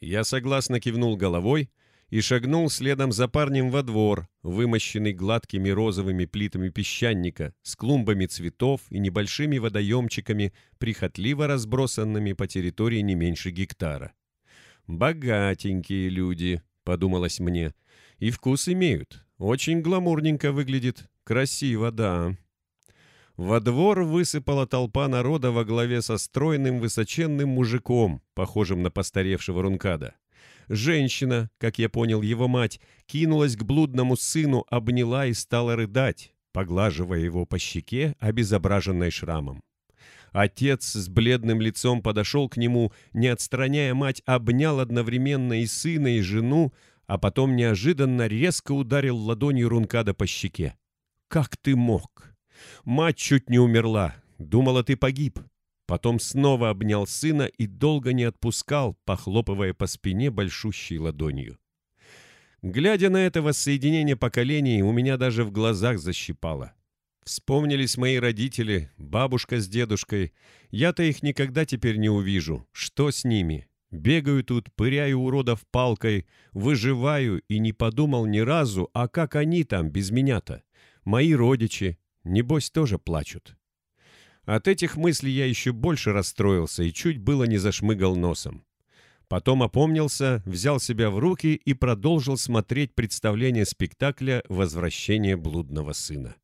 Я согласно кивнул головой и шагнул следом за парнем во двор, вымощенный гладкими розовыми плитами песчаника, с клумбами цветов и небольшими водоемчиками, прихотливо разбросанными по территории не меньше гектара. «Богатенькие люди», — подумалось мне, — «и вкус имеют. Очень гламурненько выглядит. Красиво, да». Во двор высыпала толпа народа во главе со стройным высоченным мужиком, похожим на постаревшего Рункада. Женщина, как я понял его мать, кинулась к блудному сыну, обняла и стала рыдать, поглаживая его по щеке, обезображенной шрамом. Отец с бледным лицом подошел к нему, не отстраняя мать, обнял одновременно и сына, и жену, а потом неожиданно резко ударил ладонью Рункада по щеке. «Как ты мог?» Мать чуть не умерла, думала, ты погиб. Потом снова обнял сына и долго не отпускал, похлопывая по спине большущей ладонью. Глядя на это воссоединение поколений, у меня даже в глазах защипало. Вспомнились мои родители, бабушка с дедушкой. Я-то их никогда теперь не увижу. Что с ними? Бегаю тут, пыряю уродов палкой, выживаю и не подумал ни разу, а как они там без меня-то? Мои родичи, Небось, тоже плачут. От этих мыслей я еще больше расстроился и чуть было не зашмыгал носом. Потом опомнился, взял себя в руки и продолжил смотреть представление спектакля «Возвращение блудного сына».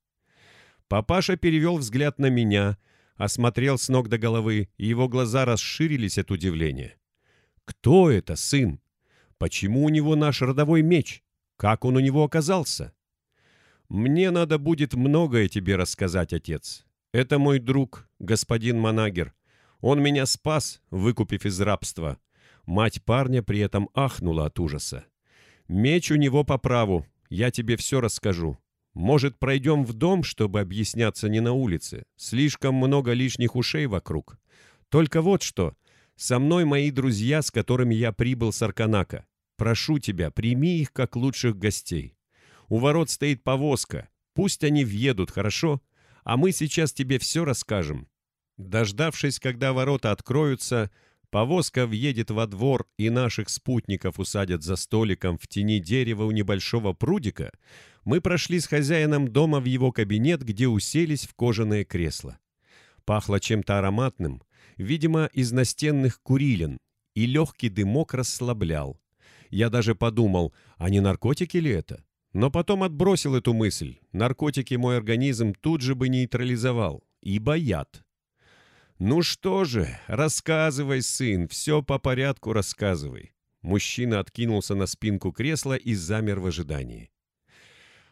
Папаша перевел взгляд на меня, осмотрел с ног до головы, и его глаза расширились от удивления. «Кто это, сын? Почему у него наш родовой меч? Как он у него оказался?» «Мне надо будет многое тебе рассказать, отец. Это мой друг, господин Манагер. Он меня спас, выкупив из рабства». Мать парня при этом ахнула от ужаса. «Меч у него по праву, я тебе все расскажу. Может, пройдем в дом, чтобы объясняться не на улице? Слишком много лишних ушей вокруг. Только вот что. Со мной мои друзья, с которыми я прибыл с Арканака. Прошу тебя, прими их как лучших гостей. У ворот стоит повозка. Пусть они въедут, хорошо? А мы сейчас тебе все расскажем». Дождавшись, когда ворота откроются, повозка въедет во двор и наших спутников усадят за столиком в тени дерева у небольшого прудика, мы прошли с хозяином дома в его кабинет, где уселись в кожаное кресло. Пахло чем-то ароматным, видимо, из настенных курилин, и легкий дымок расслаблял. Я даже подумал, а не наркотики ли это? Но потом отбросил эту мысль. Наркотики мой организм тут же бы нейтрализовал. Ибо яд. «Ну что же, рассказывай, сын, все по порядку рассказывай». Мужчина откинулся на спинку кресла и замер в ожидании.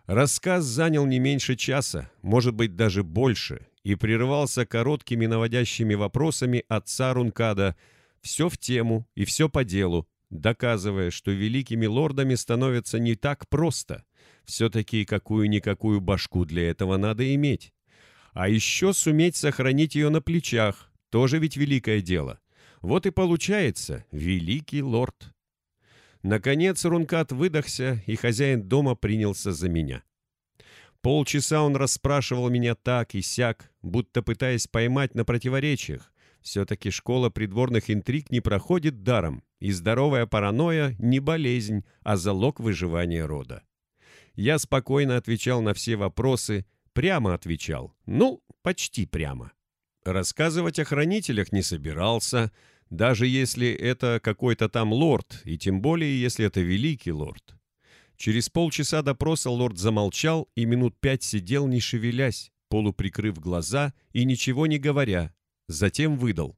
Рассказ занял не меньше часа, может быть, даже больше, и прерывался короткими наводящими вопросами отца Рункада. Все в тему и все по делу, доказывая, что великими лордами становится не так просто. Все-таки какую-никакую башку для этого надо иметь. А еще суметь сохранить ее на плечах, тоже ведь великое дело. Вот и получается великий лорд. Наконец Рункат выдохся, и хозяин дома принялся за меня. Полчаса он расспрашивал меня так и сяк, будто пытаясь поймать на противоречиях. Все-таки школа придворных интриг не проходит даром, и здоровая паранойя не болезнь, а залог выживания рода. Я спокойно отвечал на все вопросы, прямо отвечал. Ну, почти прямо. Рассказывать о хранителях не собирался, даже если это какой-то там лорд, и тем более, если это великий лорд. Через полчаса допроса лорд замолчал и минут пять сидел, не шевелясь, полуприкрыв глаза и ничего не говоря. Затем выдал.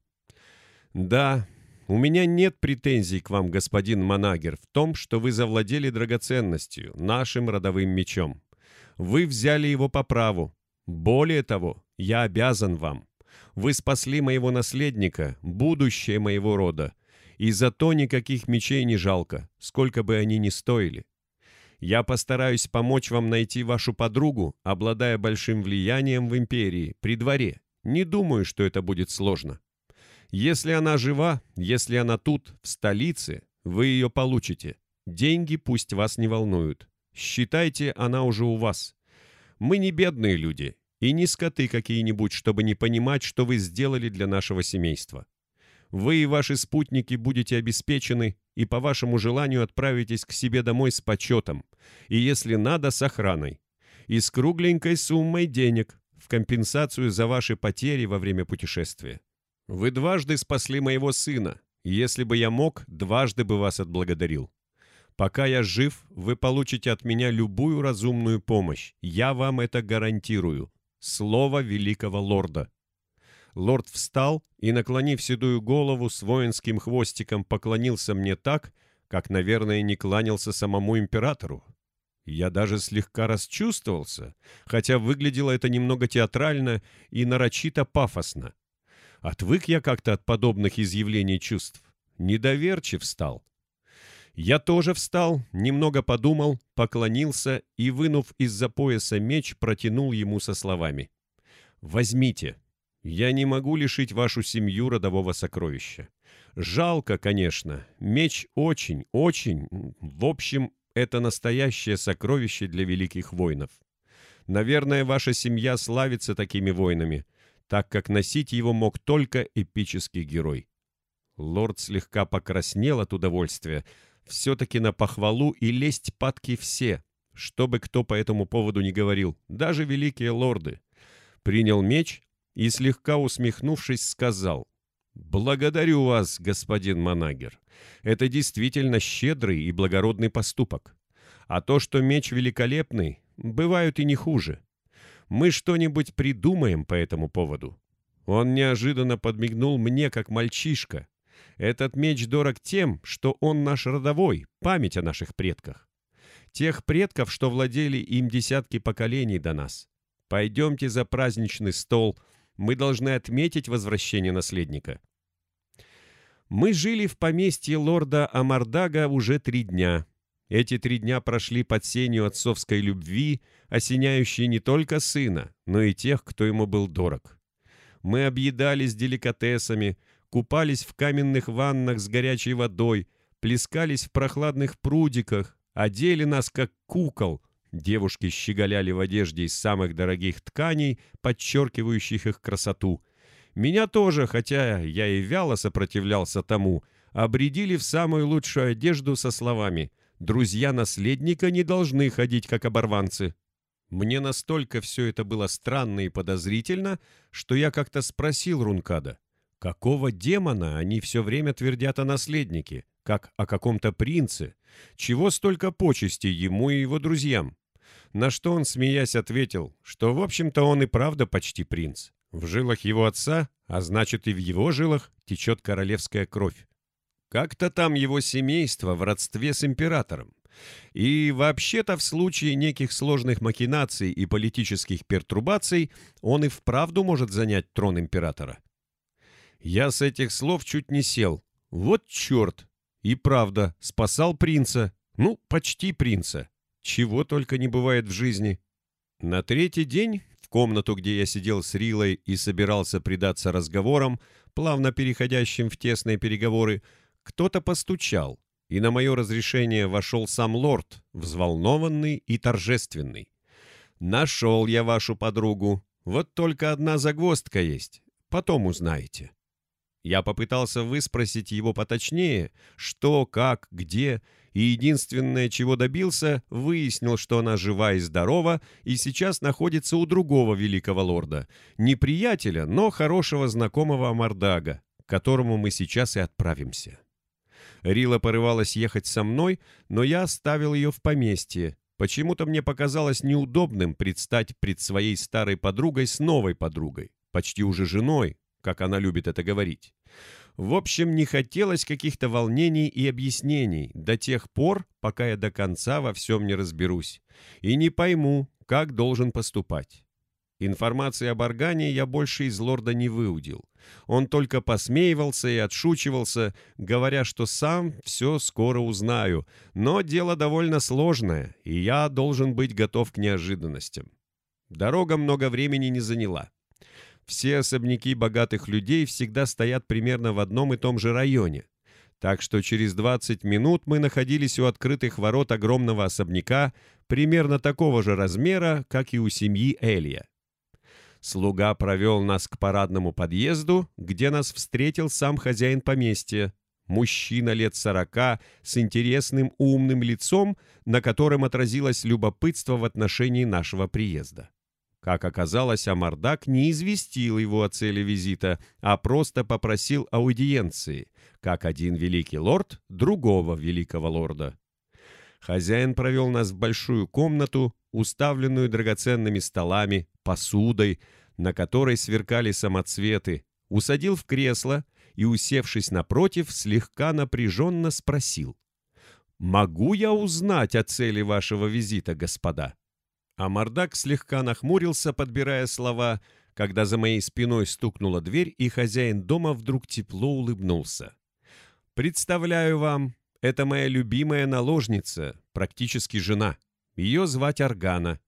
«Да, у меня нет претензий к вам, господин Манагер, в том, что вы завладели драгоценностью, нашим родовым мечом. Вы взяли его по праву. Более того, я обязан вам. Вы спасли моего наследника, будущее моего рода. И за то никаких мечей не жалко, сколько бы они ни стоили. Я постараюсь помочь вам найти вашу подругу, обладая большим влиянием в империи, при дворе. Не думаю, что это будет сложно. Если она жива, если она тут, в столице, вы ее получите. Деньги пусть вас не волнуют. Считайте, она уже у вас. Мы не бедные люди и не скоты какие-нибудь, чтобы не понимать, что вы сделали для нашего семейства. Вы и ваши спутники будете обеспечены и по вашему желанию отправитесь к себе домой с почетом, и, если надо, с охраной, и с кругленькой суммой денег в компенсацию за ваши потери во время путешествия. Вы дважды спасли моего сына, если бы я мог, дважды бы вас отблагодарил. Пока я жив, вы получите от меня любую разумную помощь. Я вам это гарантирую. Слово великого лорда. Лорд встал и, наклонив седую голову, с воинским хвостиком поклонился мне так, как, наверное, не кланялся самому императору. Я даже слегка расчувствовался, хотя выглядело это немного театрально и нарочито пафосно. Отвык я как-то от подобных изъявлений чувств. Недоверчив стал. Я тоже встал, немного подумал, поклонился и, вынув из-за пояса меч, протянул ему со словами. «Возьмите, я не могу лишить вашу семью родового сокровища. Жалко, конечно. Меч очень, очень... В общем, это настоящее сокровище для великих воинов. Наверное, ваша семья славится такими воинами, так как носить его мог только эпический герой. Лорд слегка покраснел от удовольствия. Все-таки на похвалу и лесть падки все, что бы кто по этому поводу не говорил, даже великие лорды. Принял меч и, слегка усмехнувшись, сказал, «Благодарю вас, господин Манагер. Это действительно щедрый и благородный поступок. А то, что меч великолепный, бывают и не хуже. Мы что-нибудь придумаем по этому поводу». Он неожиданно подмигнул мне, как мальчишка. «Этот меч дорог тем, что он наш родовой, память о наших предках. Тех предков, что владели им десятки поколений до нас. Пойдемте за праздничный стол — мы должны отметить возвращение наследника. Мы жили в поместье лорда Амардага уже три дня. Эти три дня прошли под сенью отцовской любви, осеняющей не только сына, но и тех, кто ему был дорог. Мы объедались деликатесами, купались в каменных ваннах с горячей водой, плескались в прохладных прудиках, одели нас как кукол, Девушки щеголяли в одежде из самых дорогих тканей, подчеркивающих их красоту. Меня тоже, хотя я и вяло сопротивлялся тому, обредили в самую лучшую одежду со словами «Друзья наследника не должны ходить, как оборванцы». Мне настолько все это было странно и подозрительно, что я как-то спросил Рункада, какого демона они все время твердят о наследнике, как о каком-то принце, чего столько почести ему и его друзьям. На что он, смеясь, ответил, что, в общем-то, он и правда почти принц. В жилах его отца, а значит и в его жилах, течет королевская кровь. Как-то там его семейство в родстве с императором. И вообще-то в случае неких сложных махинаций и политических пертурбаций он и вправду может занять трон императора. Я с этих слов чуть не сел. Вот черт! И правда, спасал принца. Ну, почти принца. Чего только не бывает в жизни. На третий день в комнату, где я сидел с Рилой и собирался предаться разговорам, плавно переходящим в тесные переговоры, кто-то постучал, и на мое разрешение вошел сам лорд, взволнованный и торжественный. «Нашел я вашу подругу. Вот только одна загвоздка есть. Потом узнаете». Я попытался выспросить его поточнее, что, как, где, и единственное, чего добился, выяснил, что она жива и здорова, и сейчас находится у другого великого лорда. Не приятеля, но хорошего знакомого Мордага, к которому мы сейчас и отправимся. Рила порывалась ехать со мной, но я оставил ее в поместье. Почему-то мне показалось неудобным предстать пред своей старой подругой с новой подругой, почти уже женой, как она любит это говорить. В общем, не хотелось каких-то волнений и объяснений до тех пор, пока я до конца во всем не разберусь и не пойму, как должен поступать. Информации об органе я больше из лорда не выудил. Он только посмеивался и отшучивался, говоря, что сам все скоро узнаю, но дело довольно сложное, и я должен быть готов к неожиданностям. Дорога много времени не заняла. Все особняки богатых людей всегда стоят примерно в одном и том же районе. Так что через 20 минут мы находились у открытых ворот огромного особняка, примерно такого же размера, как и у семьи Элья. Слуга провел нас к парадному подъезду, где нас встретил сам хозяин поместья, мужчина лет сорока с интересным умным лицом, на котором отразилось любопытство в отношении нашего приезда. Как оказалось, Амардак не известил его о цели визита, а просто попросил аудиенции, как один великий лорд другого великого лорда. Хозяин провел нас в большую комнату, уставленную драгоценными столами, посудой, на которой сверкали самоцветы, усадил в кресло и, усевшись напротив, слегка напряженно спросил. «Могу я узнать о цели вашего визита, господа?» А Мордак слегка нахмурился, подбирая слова, когда за моей спиной стукнула дверь, и хозяин дома вдруг тепло улыбнулся. «Представляю вам, это моя любимая наложница, практически жена. Ее звать Аргана.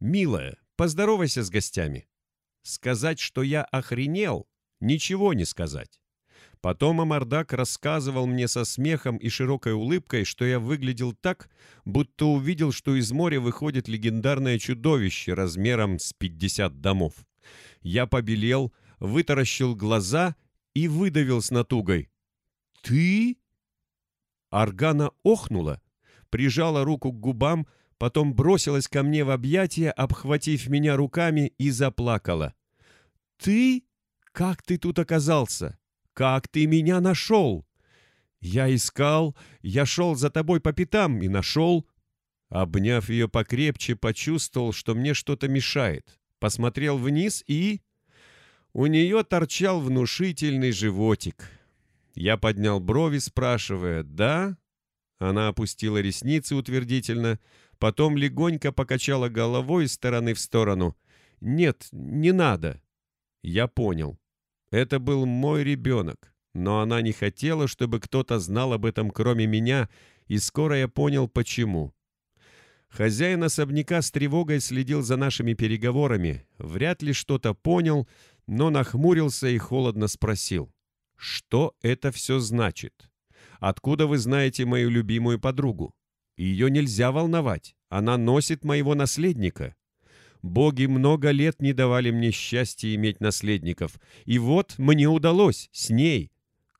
Милая, поздоровайся с гостями». Сказать, что я охренел, ничего не сказать. Потом Амардак рассказывал мне со смехом и широкой улыбкой, что я выглядел так, будто увидел, что из моря выходит легендарное чудовище размером с 50 домов. Я побелел, вытаращил глаза и выдавил с натугой. «Ты?» Аргана охнула, прижала руку к губам, потом бросилась ко мне в объятия, обхватив меня руками и заплакала. «Ты? Как ты тут оказался? Как ты меня нашел?» «Я искал, я шел за тобой по пятам и нашел». Обняв ее покрепче, почувствовал, что мне что-то мешает. Посмотрел вниз и... У нее торчал внушительный животик. Я поднял брови, спрашивая «Да?» Она опустила ресницы утвердительно, потом легонько покачала головой из стороны в сторону. «Нет, не надо». Я понял. Это был мой ребенок, но она не хотела, чтобы кто-то знал об этом кроме меня, и скоро я понял, почему. Хозяин особняка с тревогой следил за нашими переговорами, вряд ли что-то понял, но нахмурился и холодно спросил. «Что это все значит? Откуда вы знаете мою любимую подругу? Ее нельзя волновать, она носит моего наследника». Боги много лет не давали мне счастья иметь наследников. И вот мне удалось с ней.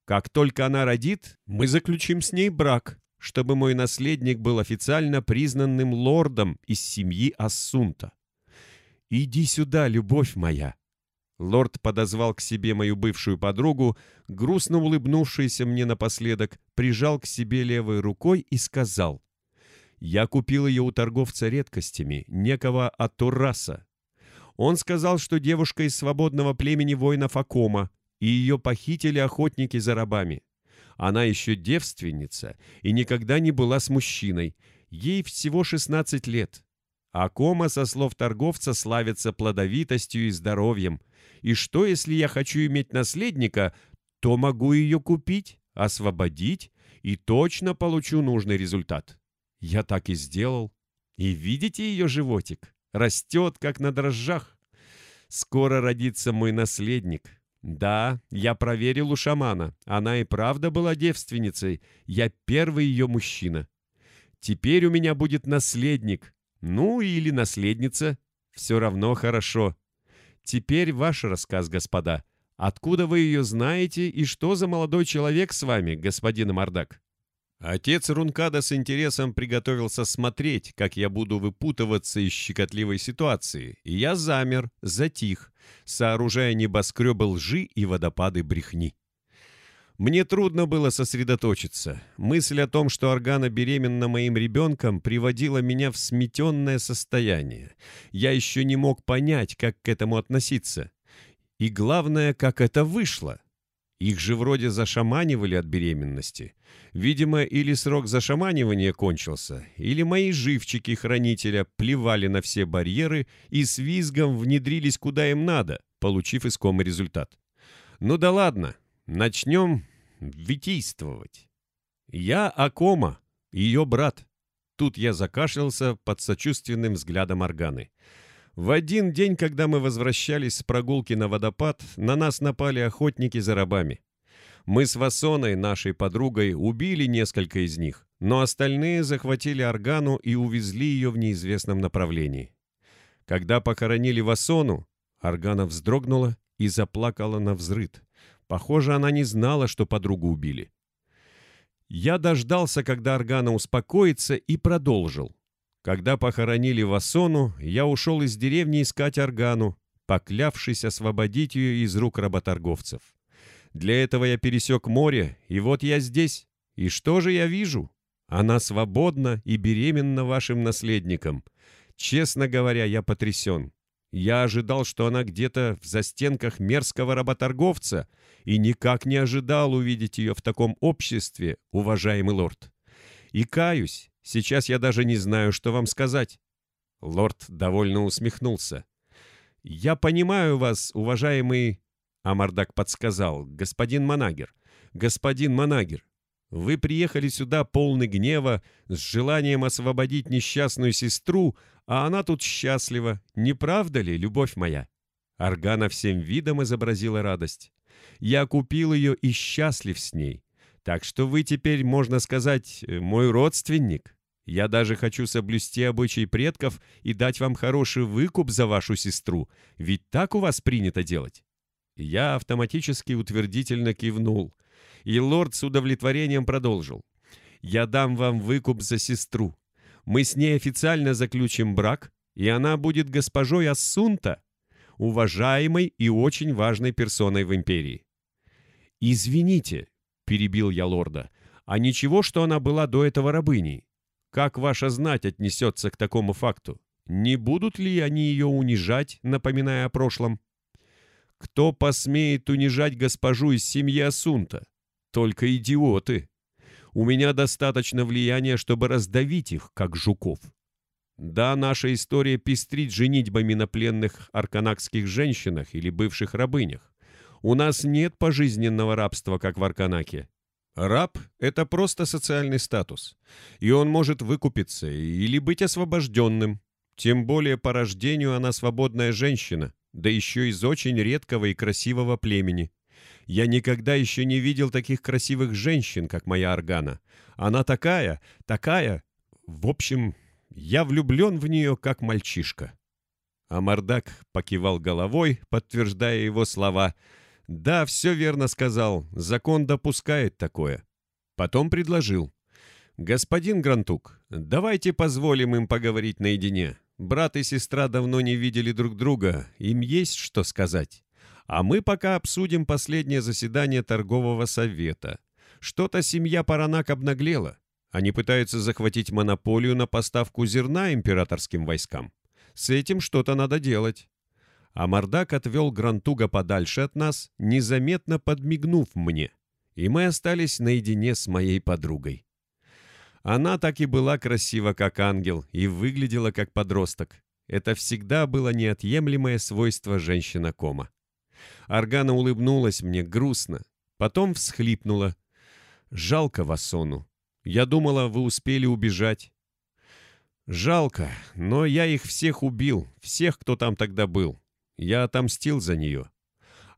Как только она родит, мы заключим с ней брак, чтобы мой наследник был официально признанным лордом из семьи Ассунта. «Иди сюда, любовь моя!» Лорд подозвал к себе мою бывшую подругу, грустно улыбнувшийся мне напоследок, прижал к себе левой рукой и сказал — я купил ее у торговца редкостями, некого Атураса. Он сказал, что девушка из свободного племени воинов Акома, и ее похитили охотники за рабами. Она еще девственница и никогда не была с мужчиной. Ей всего 16 лет. Акома, со слов торговца, славится плодовитостью и здоровьем. И что, если я хочу иметь наследника, то могу ее купить, освободить и точно получу нужный результат. Я так и сделал. И видите ее животик? Растет, как на дрожжах. Скоро родится мой наследник. Да, я проверил у шамана. Она и правда была девственницей. Я первый ее мужчина. Теперь у меня будет наследник. Ну, или наследница. Все равно хорошо. Теперь ваш рассказ, господа. Откуда вы ее знаете и что за молодой человек с вами, господин Мардак? Отец Рункада с интересом приготовился смотреть, как я буду выпутываться из щекотливой ситуации, и я замер, затих, сооружая небоскребы лжи и водопады брехни. Мне трудно было сосредоточиться. Мысль о том, что Органа беременна моим ребенком, приводила меня в сметенное состояние. Я еще не мог понять, как к этому относиться. И главное, как это вышло. Их же вроде зашаманивали от беременности. Видимо, или срок зашаманивания кончился, или мои живчики-хранителя плевали на все барьеры и с визгом внедрились куда им надо, получив искомый результат. Ну да ладно, начнем витийствовать. Я Акома, ее брат. Тут я закашлялся под сочувственным взглядом Органы. В один день, когда мы возвращались с прогулки на водопад, на нас напали охотники за рабами. Мы с Васоной, нашей подругой, убили несколько из них, но остальные захватили Аргану и увезли ее в неизвестном направлении. Когда похоронили Васону, Аргана вздрогнула и заплакала на взрыд. Похоже, она не знала, что подругу убили. Я дождался, когда Аргана успокоится, и продолжил. Когда похоронили Васону, я ушел из деревни искать Аргану, поклявшись освободить ее из рук работорговцев. Для этого я пересек море, и вот я здесь. И что же я вижу? Она свободна и беременна вашим наследником. Честно говоря, я потрясен. Я ожидал, что она где-то в застенках мерзкого работорговца, и никак не ожидал увидеть ее в таком обществе, уважаемый лорд. И каюсь, сейчас я даже не знаю, что вам сказать». Лорд довольно усмехнулся. «Я понимаю вас, уважаемый Амардак подсказал. «Господин Манагер, господин Манагер, вы приехали сюда полный гнева, с желанием освободить несчастную сестру, а она тут счастлива. Не правда ли, любовь моя?» Аргана всем видом изобразила радость. «Я купил ее и счастлив с ней. Так что вы теперь, можно сказать, мой родственник. Я даже хочу соблюсти обычаи предков и дать вам хороший выкуп за вашу сестру, ведь так у вас принято делать». Я автоматически утвердительно кивнул, и лорд с удовлетворением продолжил. «Я дам вам выкуп за сестру. Мы с ней официально заключим брак, и она будет госпожой Ассунта, уважаемой и очень важной персоной в империи». «Извините», — перебил я лорда, — «а ничего, что она была до этого рабыней? Как ваша знать отнесется к такому факту? Не будут ли они ее унижать, напоминая о прошлом?» Кто посмеет унижать госпожу из семьи Асунта? Только идиоты. У меня достаточно влияния, чтобы раздавить их, как жуков. Да, наша история пестрит женитьбами на пленных арканакских женщинах или бывших рабынях. У нас нет пожизненного рабства, как в Арканаке. Раб — это просто социальный статус, и он может выкупиться или быть освобожденным. Тем более по рождению она свободная женщина, да еще из очень редкого и красивого племени. Я никогда еще не видел таких красивых женщин, как моя Аргана. Она такая, такая... В общем, я влюблен в нее, как мальчишка». А Мордак покивал головой, подтверждая его слова. «Да, все верно сказал. Закон допускает такое». Потом предложил. «Господин Грантук, давайте позволим им поговорить наедине. Брат и сестра давно не видели друг друга, им есть что сказать. А мы пока обсудим последнее заседание торгового совета. Что-то семья Паранак обнаглела. Они пытаются захватить монополию на поставку зерна императорским войскам. С этим что-то надо делать. А Мордак отвел Грантуга подальше от нас, незаметно подмигнув мне. И мы остались наедине с моей подругой. Она так и была красива, как ангел, и выглядела как подросток. Это всегда было неотъемлемое свойство женщина-кома. Аргана улыбнулась мне грустно, потом всхлипнула. «Жалко Васону. Я думала, вы успели убежать». «Жалко, но я их всех убил, всех, кто там тогда был. Я отомстил за нее.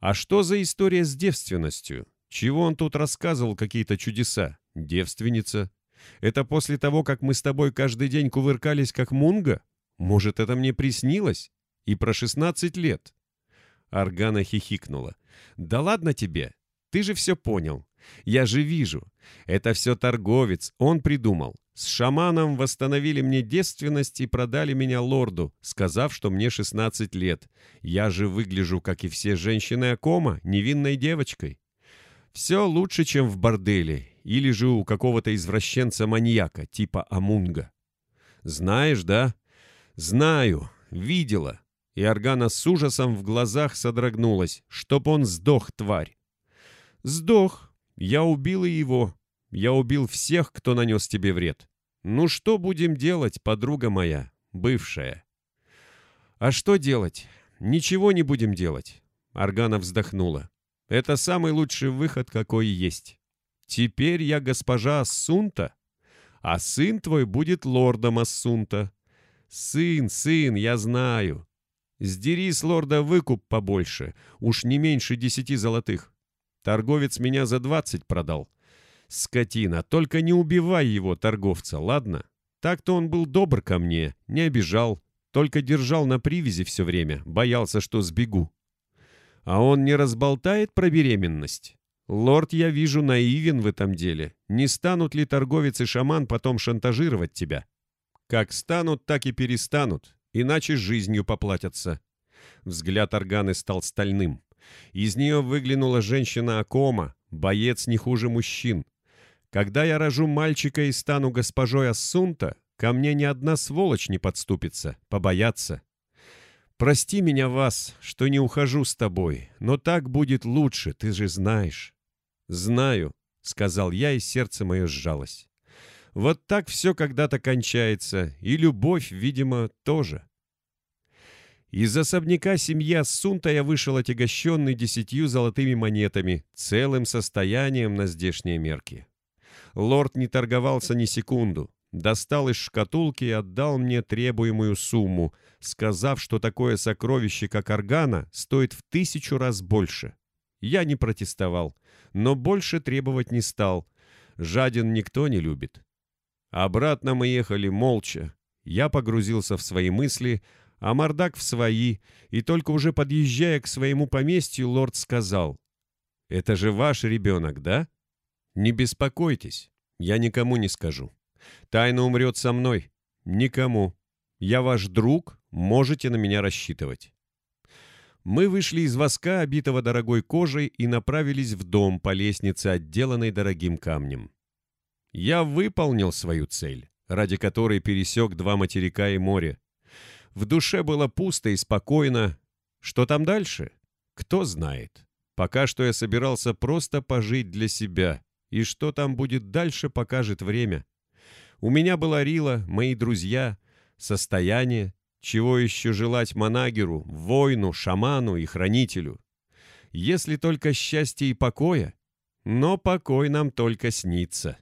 А что за история с девственностью? Чего он тут рассказывал какие-то чудеса? Девственница, это после того, как мы с тобой каждый день кувыркались, как мунга? Может, это мне приснилось? И про шестнадцать лет?» Аргана хихикнула. «Да ладно тебе! Ты же все понял. Я же вижу. Это все торговец, он придумал. С шаманом восстановили мне девственность и продали меня лорду, сказав, что мне 16 лет. Я же выгляжу, как и все женщины Акома, невинной девочкой. Все лучше, чем в борделе, или же у какого-то извращенца-маньяка, типа Амунга. Знаешь, да? Знаю, видела. И Аргана с ужасом в глазах содрогнулась, чтоб он сдох, тварь. Сдох. Я убил и его. Я убил всех, кто нанес тебе вред. Ну что будем делать, подруга моя, бывшая? А что делать? Ничего не будем делать. Аргана вздохнула. Это самый лучший выход, какой есть. Теперь я госпожа Ассунта, а сын твой будет лордом Ассунта. Сын, сын, я знаю. Сдери с лорда выкуп побольше, уж не меньше десяти золотых. Торговец меня за двадцать продал. Скотина, только не убивай его, торговца, ладно? Так-то он был добр ко мне, не обижал, только держал на привязи все время, боялся, что сбегу. А он не разболтает про беременность? Лорд, я вижу, наивен в этом деле. Не станут ли торговец и шаман потом шантажировать тебя? Как станут, так и перестанут, иначе жизнью поплатятся. Взгляд Органы стал стальным. Из нее выглянула женщина Акома, боец не хуже мужчин. Когда я рожу мальчика и стану госпожой Ассунта, ко мне ни одна сволочь не подступится, побояться. Прости меня, вас, что не ухожу с тобой, но так будет лучше, ты же знаешь. Знаю, — сказал я, и сердце мое сжалось. Вот так все когда-то кончается, и любовь, видимо, тоже. Из особняка семья Сунта я вышел отягощенный десятью золотыми монетами, целым состоянием на здешние мерки. Лорд не торговался ни секунду, достал из шкатулки и отдал мне требуемую сумму, сказав, что такое сокровище, как органа, стоит в тысячу раз больше. Я не протестовал, но больше требовать не стал. Жаден никто не любит. Обратно мы ехали молча. Я погрузился в свои мысли, а Мордак в свои, и только уже подъезжая к своему поместью, лорд сказал, «Это же ваш ребенок, да? Не беспокойтесь, я никому не скажу. Тайна умрет со мной. Никому. Я ваш друг, можете на меня рассчитывать». Мы вышли из воска, обитого дорогой кожей, и направились в дом по лестнице, отделанной дорогим камнем. Я выполнил свою цель, ради которой пересек два материка и море. В душе было пусто и спокойно. Что там дальше? Кто знает. Пока что я собирался просто пожить для себя. И что там будет дальше, покажет время. У меня была Рила, мои друзья, состояние. Чего еще желать Манагеру, воину, шаману и хранителю? Если только счастье и покоя. Но покой нам только снится.